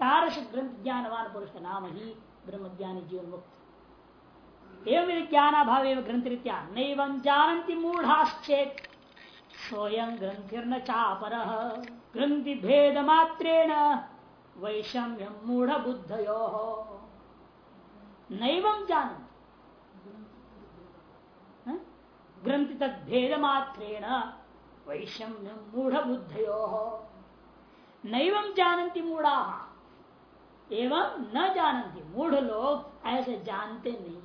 तारस ग्रंथ ज्ञानवान पुरुष का नाम ही ब्रह्म ज्ञानी जीवन मुक्त एवं ज्ञानाभाव एवं ग्रंथ रीत्या नैव जानती मूढ़ाश्चेत स्वयं ग्रंथिर्न चापर। ग्रंथि भेद मात्रेण वैषम्य मूढ़ बुद्धयो नैव जानती ग्रंथि तद भेद मात्रेण वैषम्य मूढ़ बुद्धयो नैव जानती मूढ़ा। एवं न जानती मूढ़ लोग ऐसे जानते नहीं।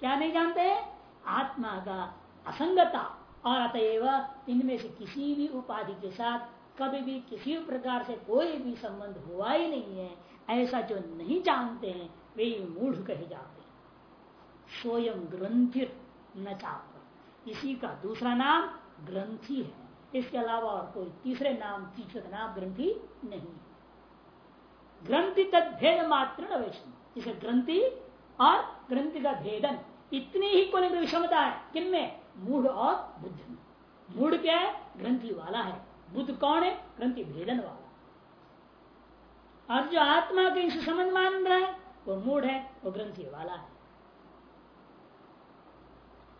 क्या नहीं जानते? आत्मा का असंगता। और अतएव इनमें से किसी भी उपाधि के साथ कभी भी किसी भी प्रकार से कोई भी संबंध हुआ ही नहीं है। ऐसा जो नहीं जानते हैं, वे मूढ़ कहे जाते हैं। स्वयं ग्रंथिर न चाप इसी का दूसरा नाम ग्रंथि है। इसके अलावा और कोई तीसरे नाम तीसरे नाम ग्रंथि नहीं ग्रंथि तद भेद मात्र इसे ग्रंथि और ग्रंथि का भेदन, इतनी ही कोई विषमता है, किनमें? मूढ़ और बुद्ध में। मूढ़ क्या है? ग्रंथि वाला है। बुद्ध कौन है? ग्रंथि भेदन वाला। और जो आत्मा के इनसे समझ मान रहा है, वो मूढ़ है, वो ग्रंथि वाला है।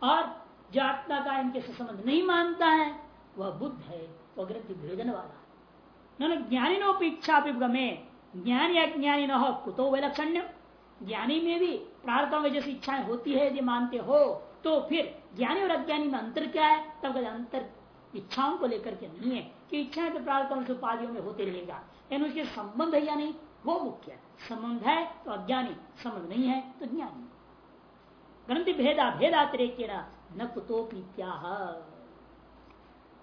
और जो आत्मा का इनके से संबंध नहीं मानता है वह बुद्ध है, वह ग्रंथि भेदन वाला है। ज्ञानी नो इच्छा में ज्ञान या ज्ञानी न हो कुतो विलक्षण्य ज्ञानी में भी प्रार्थना में जैसी इच्छाएँ होती है, यदि मानते हो तो फिर ज्ञानी और अज्ञानी में अंतर क्या है? तब अंतर इच्छाओं को लेकर के नहीं है, कि इच्छाएँ तो प्रार्थना से उपाधियों में होते रहेगा। लेकिन उसके संबंध है या नहीं, वो मुख्य है। संबंध है तो अज्ञानी, संबंध नहीं है तो ज्ञानी। ग्रंथि भेदा भेदातिरेक न कुतोपी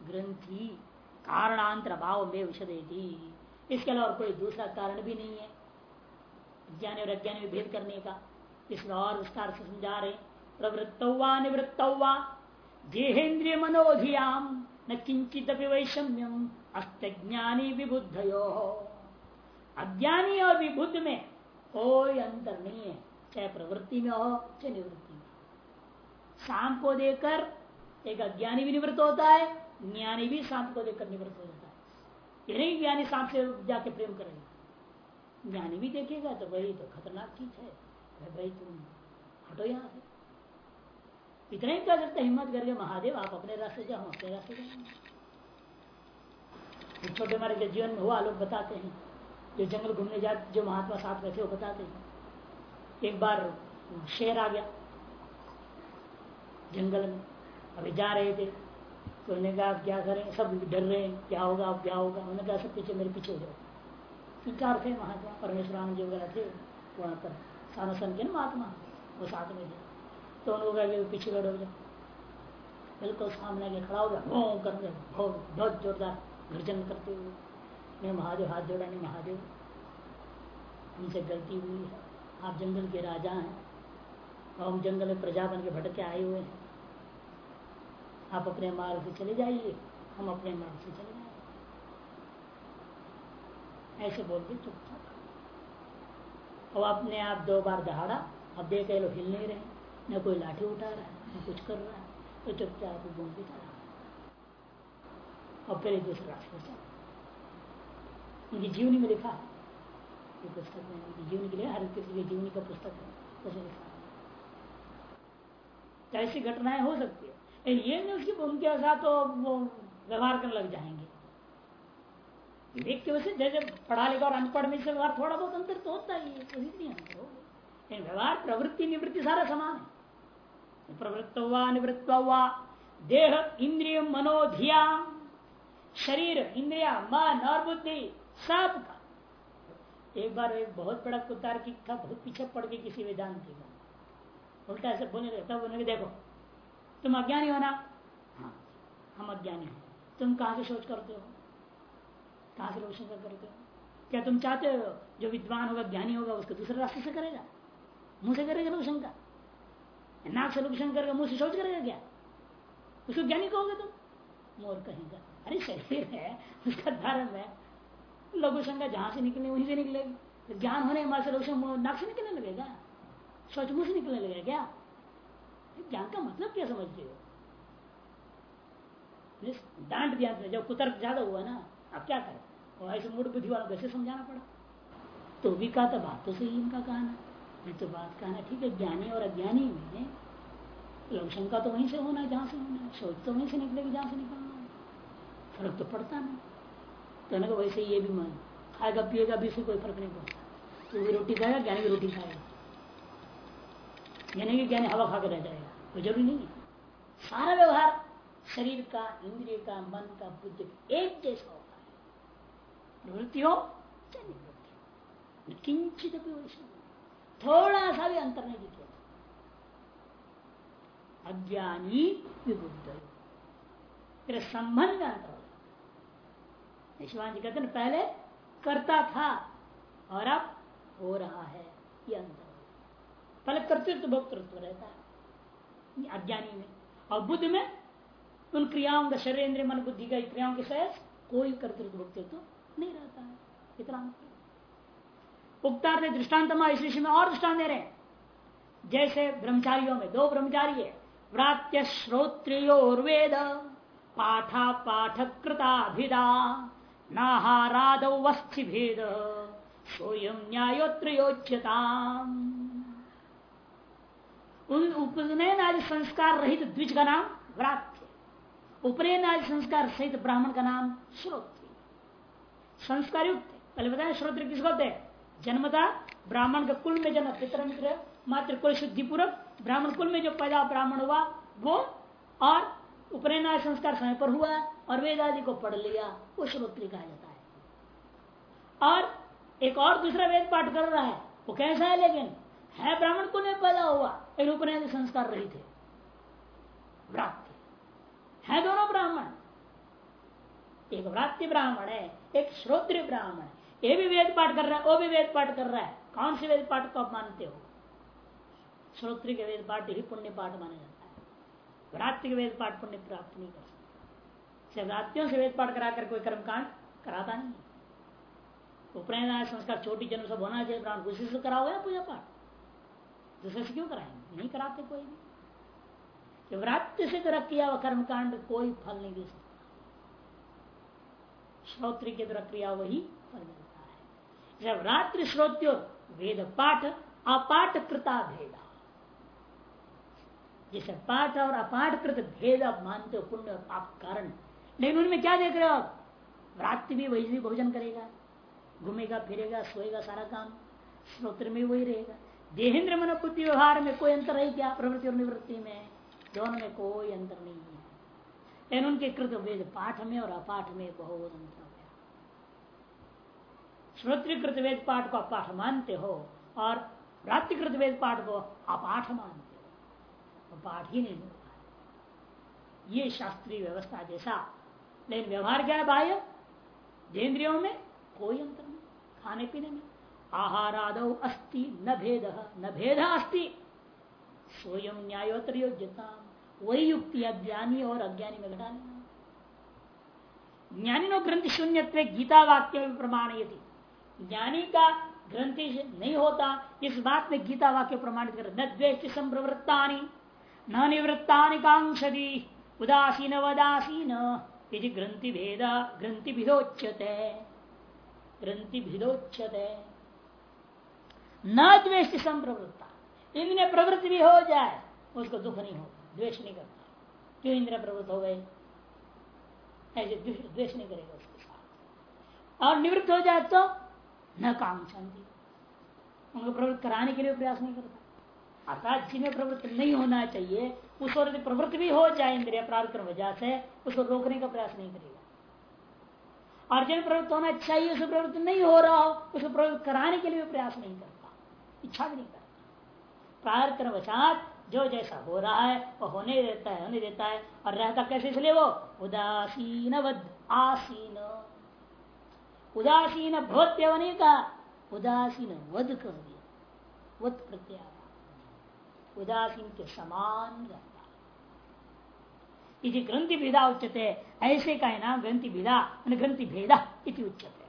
ग्रंथि कारणांतर भाव में विषदेती इसके अलावा कोई दूसरा कारण भी नहीं है। ज्ञानी और अज्ञानी में भेद करने का। इसमें और विस्तार से समझा रहे प्रवृत्तवा निवृत्तवा देहेन्द्रिय मनोधियाम न किंचित वैषम्यम, अस्तज्ञानी विबुद्ध अज्ञानी और विबुद्ध में कोई अंतर नहीं है, चाहे प्रवृत्ति में हो, चाहे निवृत्ति में। शाम को देकर एक अज्ञानी भी निवृत्त होता है ज्ञानी भी शाम को देकर निवृत्त हो जाता है। ये नहीं ज्ञानी शाम से जाके प्रेम करेगा। ज्ञानी भी देखेगा तो वही तो खतरनाक चीज़ है। भाई तुम हटो यहाँ से। इतना ही कह सकते हिम्मत करके महादेव, आप अपने रास्ते जाओ अपने रास्ते जाओ छोटे हमारे जो जीवन में हुआ, लोग बताते हैं। जो जंगल घूमने जाते जो महात्मा साथ वैसे वो बताते हैं। एक बार शेर आ गया। जंगल में, अभी जा रहे थे। तो उन्होंने कहा आप क्या करें? सब डर रहे हैं। क्या होगा? अब क्या होगा? उन्होंने कहा, सब पीछे मेरे पीछे हो जाओ। चार थे वहाँ परमेश्वरानंद जी वगैरह थे वहाँ पर। सामसन के ना महात्मा, वो साथ में थे। तो उन्होंने कहा पीछे खड़े हो जाओ बिल्कुल सामने के खड़ा हो गया। भों कर बहुत जोरदार गर्जन करते हुए। मैं महादेव, हाथ जोड़ा नहीं, महादेव। हमसे गलती हुई है। आप जंगल के राजा हैं। और हम जंगल में प्रजा बन के भटके आए हुए हैं। आप अपने मार्ग से चले जाइए, हम अपने मार्ग से चले जाए ऐसे बोल के चुपचाप अब अपने आप दो बार दहाड़ा, अब देख लोग हिल नहीं रहे, न कोई लाठी उठा रहा है, न कुछ कर रहा है तो चुपचाप घूम के चला और फिर एक दूसरे रास्ते से उनकी जीवनी में लिखा है पुस्तक में, उनकी जीवनी के लिए हर किसी की जीवनी का पुस्तक है उसे लिखा। है तो ऐसी घटनाएँ हो सकती है। ये नहीं उसकी उनके साथ तो वो व्यवहार करने लग जाएँगे। व्यक्ति वैसे जैसे पढ़ा लिखा और अनपढ़ में से व्यवहार थोड़ा बहुत अंतर तो होता ही है व्यवहार, प्रवृत्ति, निवृत्ति सारा समान है। प्रवृत्त हुआ, निवृत्त हुआ, देह, इंद्रिय, मनोधिया, शरीर, इंद्रिया, मन और बुद्धि, सब का। एक बार एक बहुत बड़ा कुतार की था बहुत पीछे पड़ गई किसी वेदांति का उल्टा ऐसे बोलने लगता बोलने देखो तुम अज्ञानी हो ना? हाँ हम अज्ञानी हो। तुम कहाँ से सोच करते हो? कहाँ से रोशन करते हो? क्या तुम चाहते हो जो विद्वान होगा, ज्ञानी होगा, उसको दूसरे रास्ते से करेगा? मुँह से करेगा लोक शंका नाक से लोक शंकर मुँह से शौच करेगा क्या? उसको ज्ञानी कहोगे तुम? मोर कहेगा, अरे शरीर है, उसका धर्म है। लघु शंका जहाँ से निकले, वहीं से निकलेगी। ज्ञान होने के से लघु नाक से निकलने लगेगा। सोच मुँह से निकलने लगेगा क्या? ज्ञान का मतलब क्या समझते हो? डांट दिया जब कुतर्क ज़्यादा हुआ ना, अब क्या करें? और ऐसे मूड बुद्धि वालों कैसे समझाना पड़ा? तो भी कहा था, बात तो सही इनका कहना। मैं तो बात कहना ठीक है, ज्ञानी और अज्ञानी में लक्षण का तो वहीं से होना है, जहाँ से होना है। सोच तो वहीं से निकलेगी, जहाँ से निकलना है। फ़र्क तो पड़ता नहीं। तो ना वैसे ये भी मन, खाएगा, पिएगा भी कोई फ़र्क नहीं पड़ता। तो भी रोटी खाएगा, ज्ञानी भी रोटी खाएगा। यानी कि ज्ञानी हवा खा कर रह जाएगा। ज़रूरी नहीं है। सारा व्यवहार शरीर का, इंद्रिय का, मन का, बुद्धि एक जैसा होता है। निवृत्ति हो चाहे निवृत्ति हो। किंचित थोड़ा सा भी अंतर नहीं दिखेगा अज्ञानी विबुद्ध फिर संबंध का अंतर होगा जी कहते पहले करता था और अब हो रहा है। ये अंतर पहले कर्तृत्व, भोक्तृत्व रहता है। अज्ञानी में। और बुद्ध में उन क्रियाओं का शरीर इंद्रिय मन बुद्धि का क्रियाओं के सहज कोई कर्तृत्व भोक्तृत्व नहीं रहता है। इतना उक्तार्थ दृष्टांत इस विषय में और दृष्टान दे रहे हैं। जैसे ब्रह्मचारियों में, दो ब्रह्मचारी है, व्रात्य श्रोत्रियोर्वेद पाठा पाठ कृताभिदा नाहाराद वस्थि भेद सोयम न्यायोत्रोच्यता उन उपनयन आदि संस्कार रहित द्विज का नाम व्रात्य उपनयन आदि संस्कार सहित ब्राह्मण का नाम श्रोत्री संस्कार युक्त पहले बताया श्रोत्र किसको होते हैं? जन्मता ब्राह्मण के कुल में जन्म, पितर मित्र मात्र कुल, शुद्धि पूर्वक ब्राह्मण कुल में जो पैदा ब्राह्मण हुआ, वो और उपनयन आदि संस्कार समय पर हुआ और वेद आदि को पढ़ लिया, वो श्रोत्री कहा जाता है। और एक और दूसरा वेद पाठ कर रहा है, वो कैसा है लेकिन? है ब्राह्मण कुल में पैदा हुआ। एक उपनयन संस्कार रही थे व्रात्य है दोनों ब्राह्मण एक व्रात्य ब्राह्मण है एक श्रोत्र ब्राह्मण ये भी वेद पाठ कर रहा है वो भी वेद पाठ कर रहा है कौन से वेद पाठ को आप मानते हो श्रोत्र के वेद पाठ ही पुण्य पाठ माना जाता है व्रात्य के वेद पाठ पुण्य प्राप्त नहीं कर सकते व्रात्यों से वेद पाठ करा कर कोई कर्मकांड कराता नहीं उपनयन संस्कार छोटी जन्म सब होना चाहिए ब्राह्मण उसी से करा हुआ पूजा पाठ दूसरे से क्यों कराएँगे? नहीं कराते कोई भी। व्रात्य से तरह किया हुआ कर्मकांड, कोई फल नहीं दे सकता। श्रोत्र के द्वारा क्रिया वही फल मिलता जब रात्रि श्रोत्यो वेद पाठ अपाठ कृता भेदा। जैसे पाठ और अपाठ कृत भेद आप मानते हो, पुण्य और पाप कारण। लेकिन उनमें क्या देख रहे हो आप? रात्रि भी वही भोजन करेगा, घूमेगा, फिरेगा, सोएगा सारा काम। श्रोत्र में वही रहेगा। देहेंद्र मन बुद्धि व्यवहार में कोई अंतर है क्या प्रवृत्ति और निवृत्ति में? दोनों में कोई अंतर नहीं है। लेकिन उनके कृत वेद पाठ में और अपाठ में बहुत अंतर हो। गया श्रोत्रकृत वेद पाठ को अपाठ मानते हो और प्रातिकृत वेद पाठ को अपाठ मानते हो तो पाठ ही नहीं होता ये शास्त्रीय व्यवस्था जैसा, लेकिन व्यवहार क्या है बाह्य? जेन्द्रियों में कोई अंतर नहीं खाने पीने में। आहाराद अस्ति, न भेद न भेद अस्ति। स्वयं न्यायोत्तर योग्यता वही युक्ति अज्ञानी और अज्ञानी में घटा लेना ज्ञानी नो ग्रंथि शून्य गीता वाक्य में प्रमाण ज्ञानी का ग्रंथि नहीं होता, इस बात में गीता वाक्य प्रमाणित कर। न द्वेष संप्रवृत्ता न निवृत्ता कांक्षति, उदासीन वदासीन। यदि ग्रंथि भेद, ग्रंथि भिदोच्यते ग्रंथि भिदोच्यते न द्वेष संप्रवृत्ता इनमें प्रवृत्ति भी हो जाए, उसको दुख नहीं होगा, द्वेष नहीं करता। क्यों इंद्र प्रवृत्त हो गए? ऐसे द्वेष नहीं करेगा उसके साथ। और निवृत्त हो जाए तो न काम शांति। उनको प्रवृत्त कराने के लिए प्रयास नहीं करता। अर्थात जिन्हें प्रवृत्त नहीं होना चाहिए, उस और प्रवृत्ति भी हो जाए इंद्रिय प्राप्त वजह से, उसको रोकने का प्रयास नहीं करेगा। और जिन प्रवृत्त होना चाहिए, उसे प्रवृत्त नहीं हो रहा हो उसको प्रवृत्त कराने के लिए भी प्रयास नहीं करता। इच्छा भी नहीं करता। प्रार्थना वशात, जो जैसा हो रहा है, वो होने देता है, होने देता है। और रहता कैसे इसलिए वो? उदासीन आसीन। उदासीन भवत्यवनी का उदासीन वध कर दिया। वध प्रत्या उदासीन के समान रहता। इति ग्रंथि भेदा उच्चते ऐसे का नाम ग्रंथि भेदा ग्रंथि भेदा इति उच्चते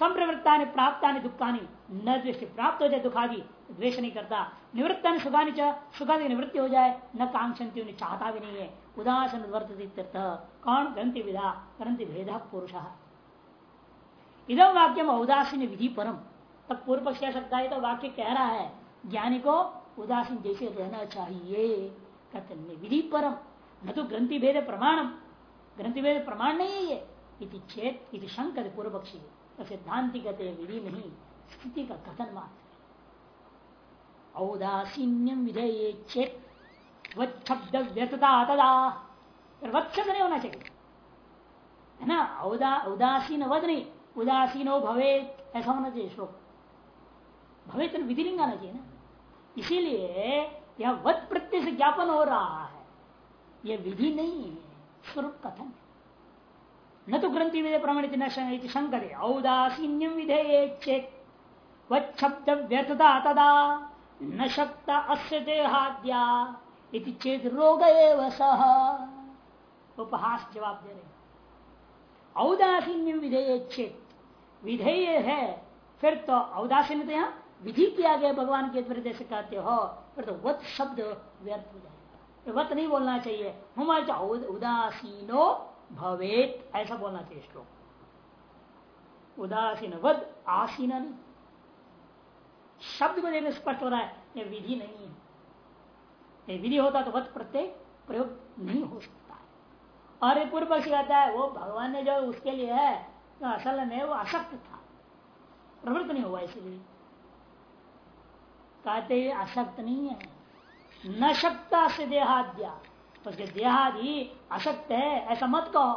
संप्रवृत्ता ने प्राप्ता दुखानी न दृष्टि प्राप्त हो जाए दुखादि द्वेष नहीं करता निवृत्ता सुखानी सुखादि निवृत्ति हो जाए न कांक्षती उन्हें चाहता भी नहीं है उदासन वर्तित कौन ग्रंथि विधा ग्रंथि भेद पुरुष इधम वाक्य में उदासीन विधि परम तब पूर्व पक्ष कह सकता है तो वाक्य कह रहा है ज्ञानी को उदासीन जैसे रहना चाहिए कहते विधि परम न तो ग्रंथि भेद प्रमाणम ग्रंथि भेद प्रमाण नहीं है ये इति चेत इति शंकर पूर्व पक्षी तो सिद्धांति कहते विधि नहीं स्थिति का कथन मात्र औदासीन्यम विधेय चेत वब्द व्यर्थता तदा वत्सद नहीं होना चाहिए। है ना? औदा उदासीन वध नहीं। उदासीनो भवे ऐसा होना चाहिए श्लोक। भवे तो विधिलिंग आना चाहिए ना। इसीलिए यह वध प्रत्यय से ज्ञापन हो रहा है। यह विधि नहीं है। स्वरूप कथन न तो ग्रंथि विधेय प्रमाणित न शंकर औदासीन्यम विधेय चेत वब्द व्यर्थता तदा। न शक्ता अस्य देहाद्या। चेत रोग सह उपहास जवाब दे रहे औदासीन्य विधेय चेत विधेय है, फिर तो औदासीन तो यहाँ विधि किया गया भगवान के प्रदेश कहते हो, फिर तो वत शब्द व्यर्थ हो जाएगा। वत नहीं बोलना चाहिए। हमारे उदासीनो भवेत, ऐसा बोलना चाहिए श्लोक। उदासीन वद आसीन शब्द को देखने स्पष्ट हो रहा है, ये विधि नहीं है। ये विधि होता तो वत प्रत्यय प्रयोग नहीं हो सकता है। और एक पूर्व पक्ष कहता है, वो भगवान ने जो उसके लिए है तो असल में वो अशक्त था। प्रवृत्त नहीं हुआ इसलिए। कहते अशक्त नहीं है। न शक्ता से देहाद्या। उसके देहादि अशक्त है, ऐसा मत कहो।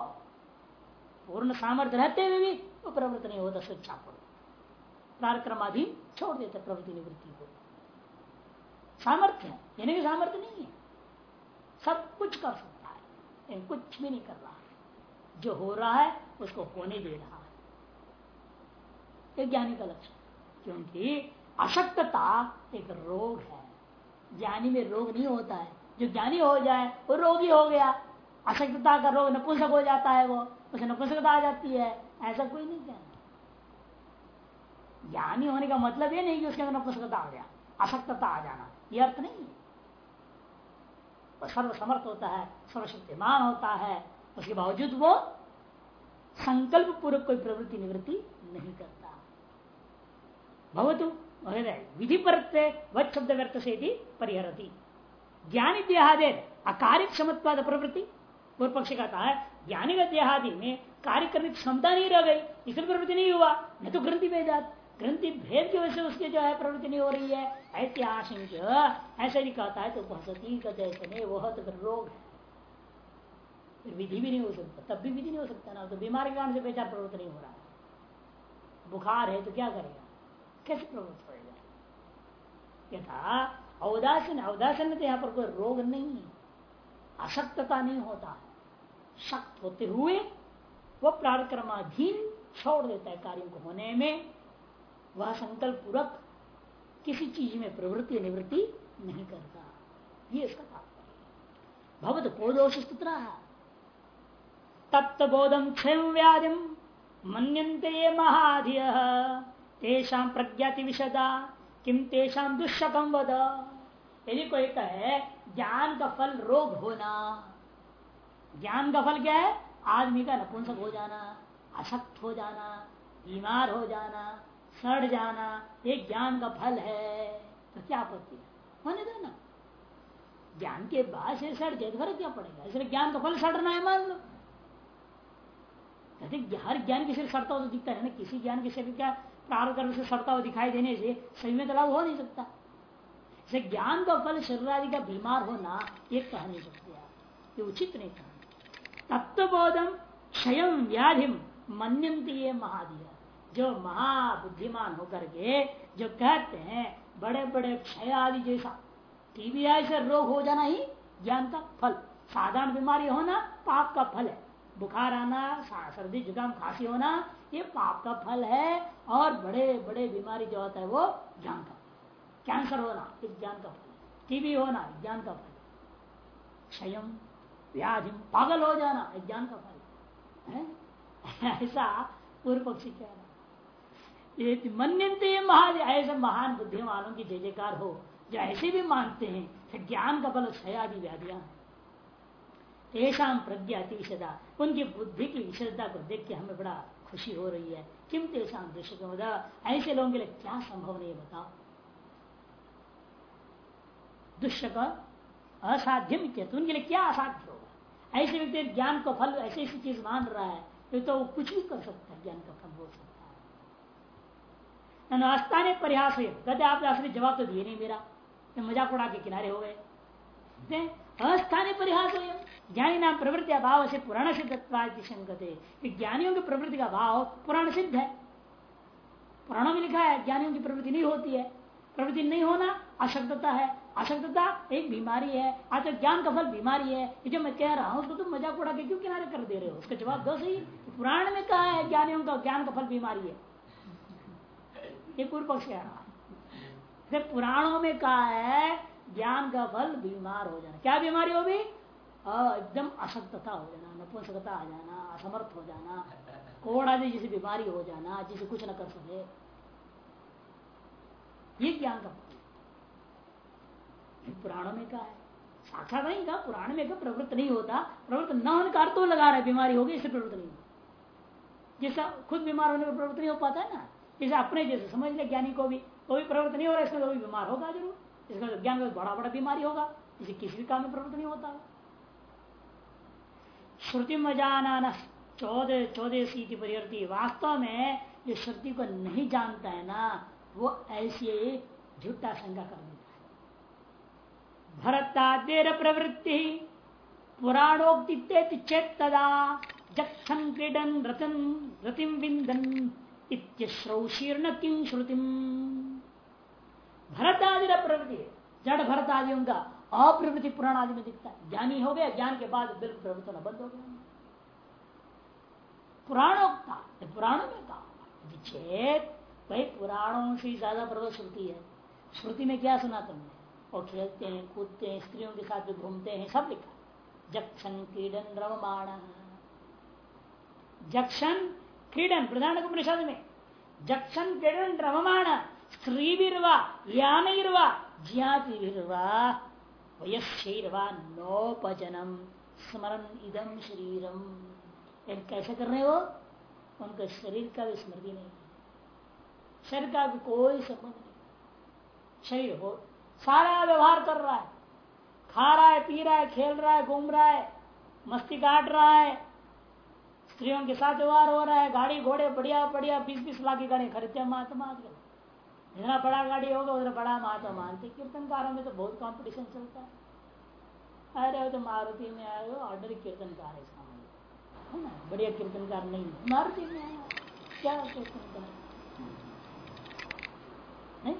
पूर्ण सामर्थ्य रहते हुए भी वो प्रवृत्त नहीं होता शिक्षा को कार्यक्रमाधीन छोड़ देते प्रवृत्ति निवृत्ति को। सामर्थ्य है, यानी कि सामर्थ्य नहीं है। सब कुछ कर सकता है कुछ भी नहीं कर रहा जो हो रहा है, उसको होने दे रहा है। एक ज्ञानी का लक्ष्य क्योंकि अशक्तता एक रोग है। ज्ञानी में रोग नहीं होता है जो ज्ञानी हो जाए, वो रोगी हो गया। अशक्तता का रोग नपुंसक हो जाता है वो, उसे नपुंसकता आ जाती है। ऐसा कोई नहीं कहना। ज्ञानी होने का मतलब ये नहीं कि उसके अंदर नपुंसकता आ गया, अशक्तता आ जाना। ये अर्थ नहीं है। सर्व समर्थ होता है, सर्वशक्तिमान होता है। उसके बावजूद वो संकल्प पूर्वक कोई प्रवृत्ति निवृत्ति नहीं करता। भवतु विधि पर शब्द व्यर्थ से परिहरती। ज्ञानी देहादे अकार्य क्षमत्वाद प्रवृत्ति। पूर्व पक्ष कहता है ज्ञानी का देहादि में कार्य करने की क्षमता नहीं रह गई, इसलिए प्रवृत्ति नहीं हुआ। न तो ग्रंथि भेजात ग्रंथि भेद की वजह से उसकी जो है प्रवृत्ति नहीं हो रही है। आशंक ऐसे नहीं कहता है तो भसती का जैसे वह तो फिर रोग है। फिर विधि भी नहीं हो सकता, तब भी विधि नहीं हो सकता ना तो बीमार के कारण से बेचार प्रवृत्त नहीं हो रहा। है बुखार है तो क्या करेगा? कैसे प्रवृत्त पड़ेगा यथा अवदासन अवदासन में तो यहाँ पर कोई रोग नहीं है। अशक्तता नहीं होता। शक्त होते हुए वो प्राणक्रमाधीन छोड़ देता है कार्यों को होने में। वह संकल्प पूर्वक किसी चीज़ में प्रवृत्ति, निवृत्ति नहीं करता। ये इसका तात्पर्य। भगवत कोदोष तत्वबोधम क्षय व्याधि मनते ये महाधिय। तेषा प्रज्ञाति विशदा। किम तेषा दुष्कम वद। यदि कोई कहे, ज्ञान का फल रोग होना। ज्ञान का फल क्या है? आदमी का नपुंसक हो जाना, अशक्त हो जाना, बीमार हो जाना, सड़ जाना, ये ज्ञान का फल है। तो क्या आपत्ति है? होने दो ना? ज्ञान के बाद से सड़ जाए तो फ़र्क क्या पड़ेगा? इसलिए ज्ञान का फल सड़ना है, मान लो। कहते हर ज्ञान के सिर्फ़ सड़ता हुआ तो दिखता है ना? किसी ज्ञान के सिर्फ़ क्या? प्रारंभ से सड़ता हुआ दिखाई देने से सही में तो लाभ हो नहीं सकता। इसे ज्ञान का फल शरीर आदि का बीमार होना, ये कह नहीं सकते आप। ये उचित नहीं कहा तत्वबोधम क्षय व्याधि मनंत ये महादिया। जो महाबुद्धिमान होकर के जो कहते हैं बड़े बड़े क्षय आदि जैसा, टीबी से रोग हो जाना ही ज्ञान का फल। साधारण बीमारी होना पाप का फल है। बुखार आना सर्दी, जुकाम, खांसी होना, ये पाप का फल है और बड़े बड़े बीमारी जो होता है वो ज्ञान का कैंसर होना एक ज्ञान का फल। टीबी होना एक ज्ञान का फल। क्षय व्याधि, पागल हो जाना एक ज्ञान का फल। ऐसा पूर्व पक्षी कह रहा ये मन्यंते महान, ऐसे महान बुद्धिमानों की जय जयकार हो, जो ऐसे भी मानते हैं, कि ज्ञान का बल क्षयादि व्याधियाँ ऐसा प्रज्ञा विषदा उनकी बुद्धि की विशेषता को देख के हमें बड़ा खुशी हो रही है। किम तेषा दृश्य ऐसे लोगों के लिए क्या संभव नहीं बताओ। दुष्यक असाध्य तो उनके लिए क्या असाध्य होगा? ऐसे व्यक्ति ज्ञान का फल, ऐसी ऐसी चीज़ मान रहा है तो वो कुछ भी कर सकता है, ज्ञान का फल हो सकता है। अस्थाने प्रयास कहते आप जवाब तो दिए नहीं मेरा। तो मज़ाक उड़ा के किनारे हो गए। अस्थाने परिहास ज्ञानी नाम प्रवृत्ति अभाव से पुराण सिद्धत्वाद शंकते ज्ञानियों की प्रवृत्ति का भाव पुराण सिद्ध है। पुराणों में लिखा है, ज्ञानियों की प्रवृत्ति नहीं होती है। प्रवृत्ति नहीं होना अशक्तता है। अशक्तता एक बीमारी है, आज ज्ञान का फल बीमारी है। जो मैं कह रहा हूँ उसको तुम मज़ाक उड़ा के क्यों किनारे कर दे रहे हो? उसका जवाब दो सही। पुराण में कहा है, ज्ञानियों का ज्ञान का फल बीमारी है। ये पूर्व पक्ष कह रहा पुराणों में कहा है, ज्ञान का फल बीमार हो जाना। क्या बीमारी हो भी एकदम अशक्तता हो जाना, नपुंसकता आ जाना, असमर्थ हो जाना, कोड़ आदि जैसी बीमारी हो जाना, जिसे कुछ न कर सके। ये ज्ञान का पुराणों में कहा है। साक्षात नहीं कहा, पुराण में कहा, प्रवृत्त नहीं होता। प्रवृत्त न होने का अर्थ तो लगा रहा है, बीमारी होगी, इससे प्रवृत्त नहीं जैसा खुद बीमार होने पर प्रवृत्त नहीं हो पाता है ना, जैसे अपने जैसे समझ ले ज्ञानी को भी कोई भी प्रवृत्त नहीं हो रहा इसमें तो बीमार होगा ज़रूर। इसका ज्ञान में बड़ा बड़ा बीमारी होगा, इसे किसी भी काम में प्रवृत्त नहीं होता। श्रुति मजाना चौदह चौदह सी परिवर्ती वास्तव में जो श्रुति को नहीं जानता है ना, वो ऐसे झूठा शंका कर देता है। भरतादेर प्रवृत्ति। पुराणोक्ति चेत तदा जक्षन क्रीडन रतन रतिम विंदन इत्यश्रौशीर्ण किम श्रुतिम। भरतादि प्रवृत्ति, जड़ भरत आदियों का अप्रवृत्ति पुराण आदि में दिखता है। ज्ञानी हो गया, ज्ञान के बाद बिल्कुल प्रवृत्ति बंद हो गया। पुराणोक्ता पुराणों में कहा चेत भाई, पुराणों से ज़्यादा श्रुति है। श्रुति में क्या सुना तुमने? और खेलते हैं, कूदते हैं, स्त्रियों के साथ भी घूमते हैं, सब लिखा। जक्षण क्रीडन रवमाण जक्षण क्रीडन, प्रधान उपनिषद में। जक्षण क्रीडन रवमाण स्त्री बिरवा यानवा ज्ञाति बिरवा वयस्वा नौपजनम स्मरण इदम शरीरम। कैसे कर रहे हो? उनके शरीर का भी स्मृति नहीं शरीर का भी कोई संबंध नहीं। शरीर हो सारा व्यवहार कर रहा है। खा रहा है, पी रहा है, खेल रहा है, घूम रहा है, मस्ती काट रहा है। स्त्रियों के साथ व्यवहार हो रहा है, गाड़ी, घोड़े, बढ़िया बढ़िया बीस बीस लाख की गाड़ी खरीदते हैं, महात्मा आजकल जितना बड़ा गाड़ी होगा उतना बड़ा महात्मा मानते कीर्तनकारों में तो बहुत कंपटीशन चलता है। अरे तो मारुति में आए हो ऑर्डर कीर्तनकार है इसका है ना? बढ़िया कीर्तनकार नहीं है। मारुति में आया क्या कीर्तनकार नहीं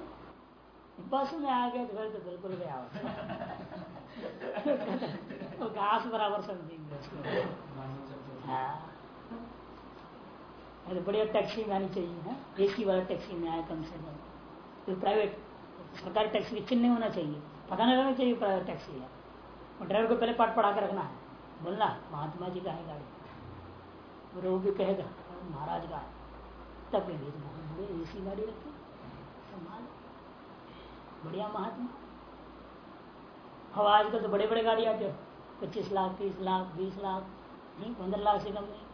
बस में आ गए तो फिर तो बिल्कुल गया वो घास बराबर समझेंगे उसको। हाँ। तो बढ़िया टैक्सी में आनी चाहिए है? एसी वाला टैक्सी में आए कम से कम। तो प्राइवेट सरकारी टैक्सी के चिन्ह होना चाहिए। पता नहीं रहना चाहिए प्राइवेट टैक्सी है। और ड्राइवर को पहले पाठ पढ़ा कर रखना है। बोलना महात्मा जी का है गाड़ी। और वो भी कहेगा महाराज का है। तब भी भेजना एसी गाड़ी रखी। संभाल। बढ़िया महात्मा। हवा आजकल तो बड़े बड़े गाड़ी आते हो। पच्चीस लाख, तीस लाख, बीस लाख, नहीं, पंद्रह लाख से कम नहीं।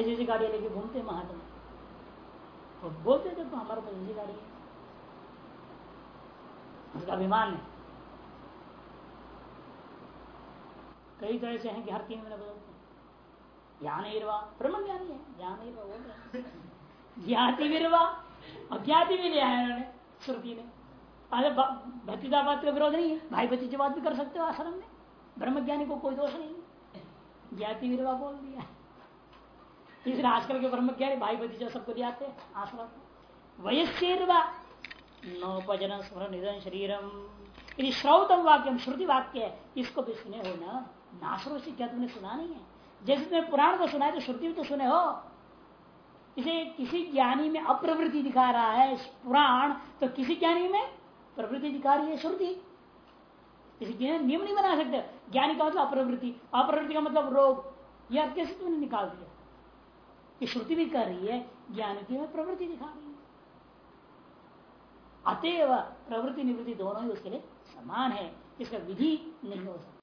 ऐसी ऐसी गाड़ियाँ लेके घूमते महात्मा। और बोलते थे तो हमारे पास ऐसी गाड़ी है। उसका अभिमान है। कई तो ऐसे हैं कि हर तीन महीने बदलते हैं। ज्ञान हिरवा ब्रह्म ज्ञानी है। ज्ञान हिरवा बोल रहे ज्ञाति विरवा अज्ञाति भी लिया है उन्होंने श्रुति ने। अरे भतीजाबाद का विरोध नहीं है। भाई भतीजावाद भी कर सकते हो आश्रम में। ब्रह्मज्ञानी को कोई दोष नहीं ज्ञाति विरवा बोल दिया। इसलिए आजकल के ब्रह्मज्ञानी भाई भतीजा सबको दियाते आश्रम वयस्सेरवा नौपजन स्मरण निधन शरीरम। यदि श्रौतम वाक्य श्रुति वाक्य है। इसको भी सुने हो ना? नासरो से क्या तुमने सुना नहीं है? जैसे तुमने पुराण को सुना है तो श्रुति भी तो सुने हो। इसे किसी ज्ञानी में अप्रवृत्ति दिखा रहा है पुराण तो किसी ज्ञानी में प्रवृत्ति रही है श्रुति। इसे नियम नहीं बना सकते। ज्ञानी का मतलब अप्रवृत्ति। अप्रवृत्ति का मतलब रोग। यह कैसे तुमने निकाल दिया। ये श्रुति भी कर रही है, ज्ञान की में प्रवृत्ति दिखा रही है। अतएव प्रवृत्ति निवृत्ति दोनों ही उसके लिए समान है। इसका विधि नहीं हो सकता।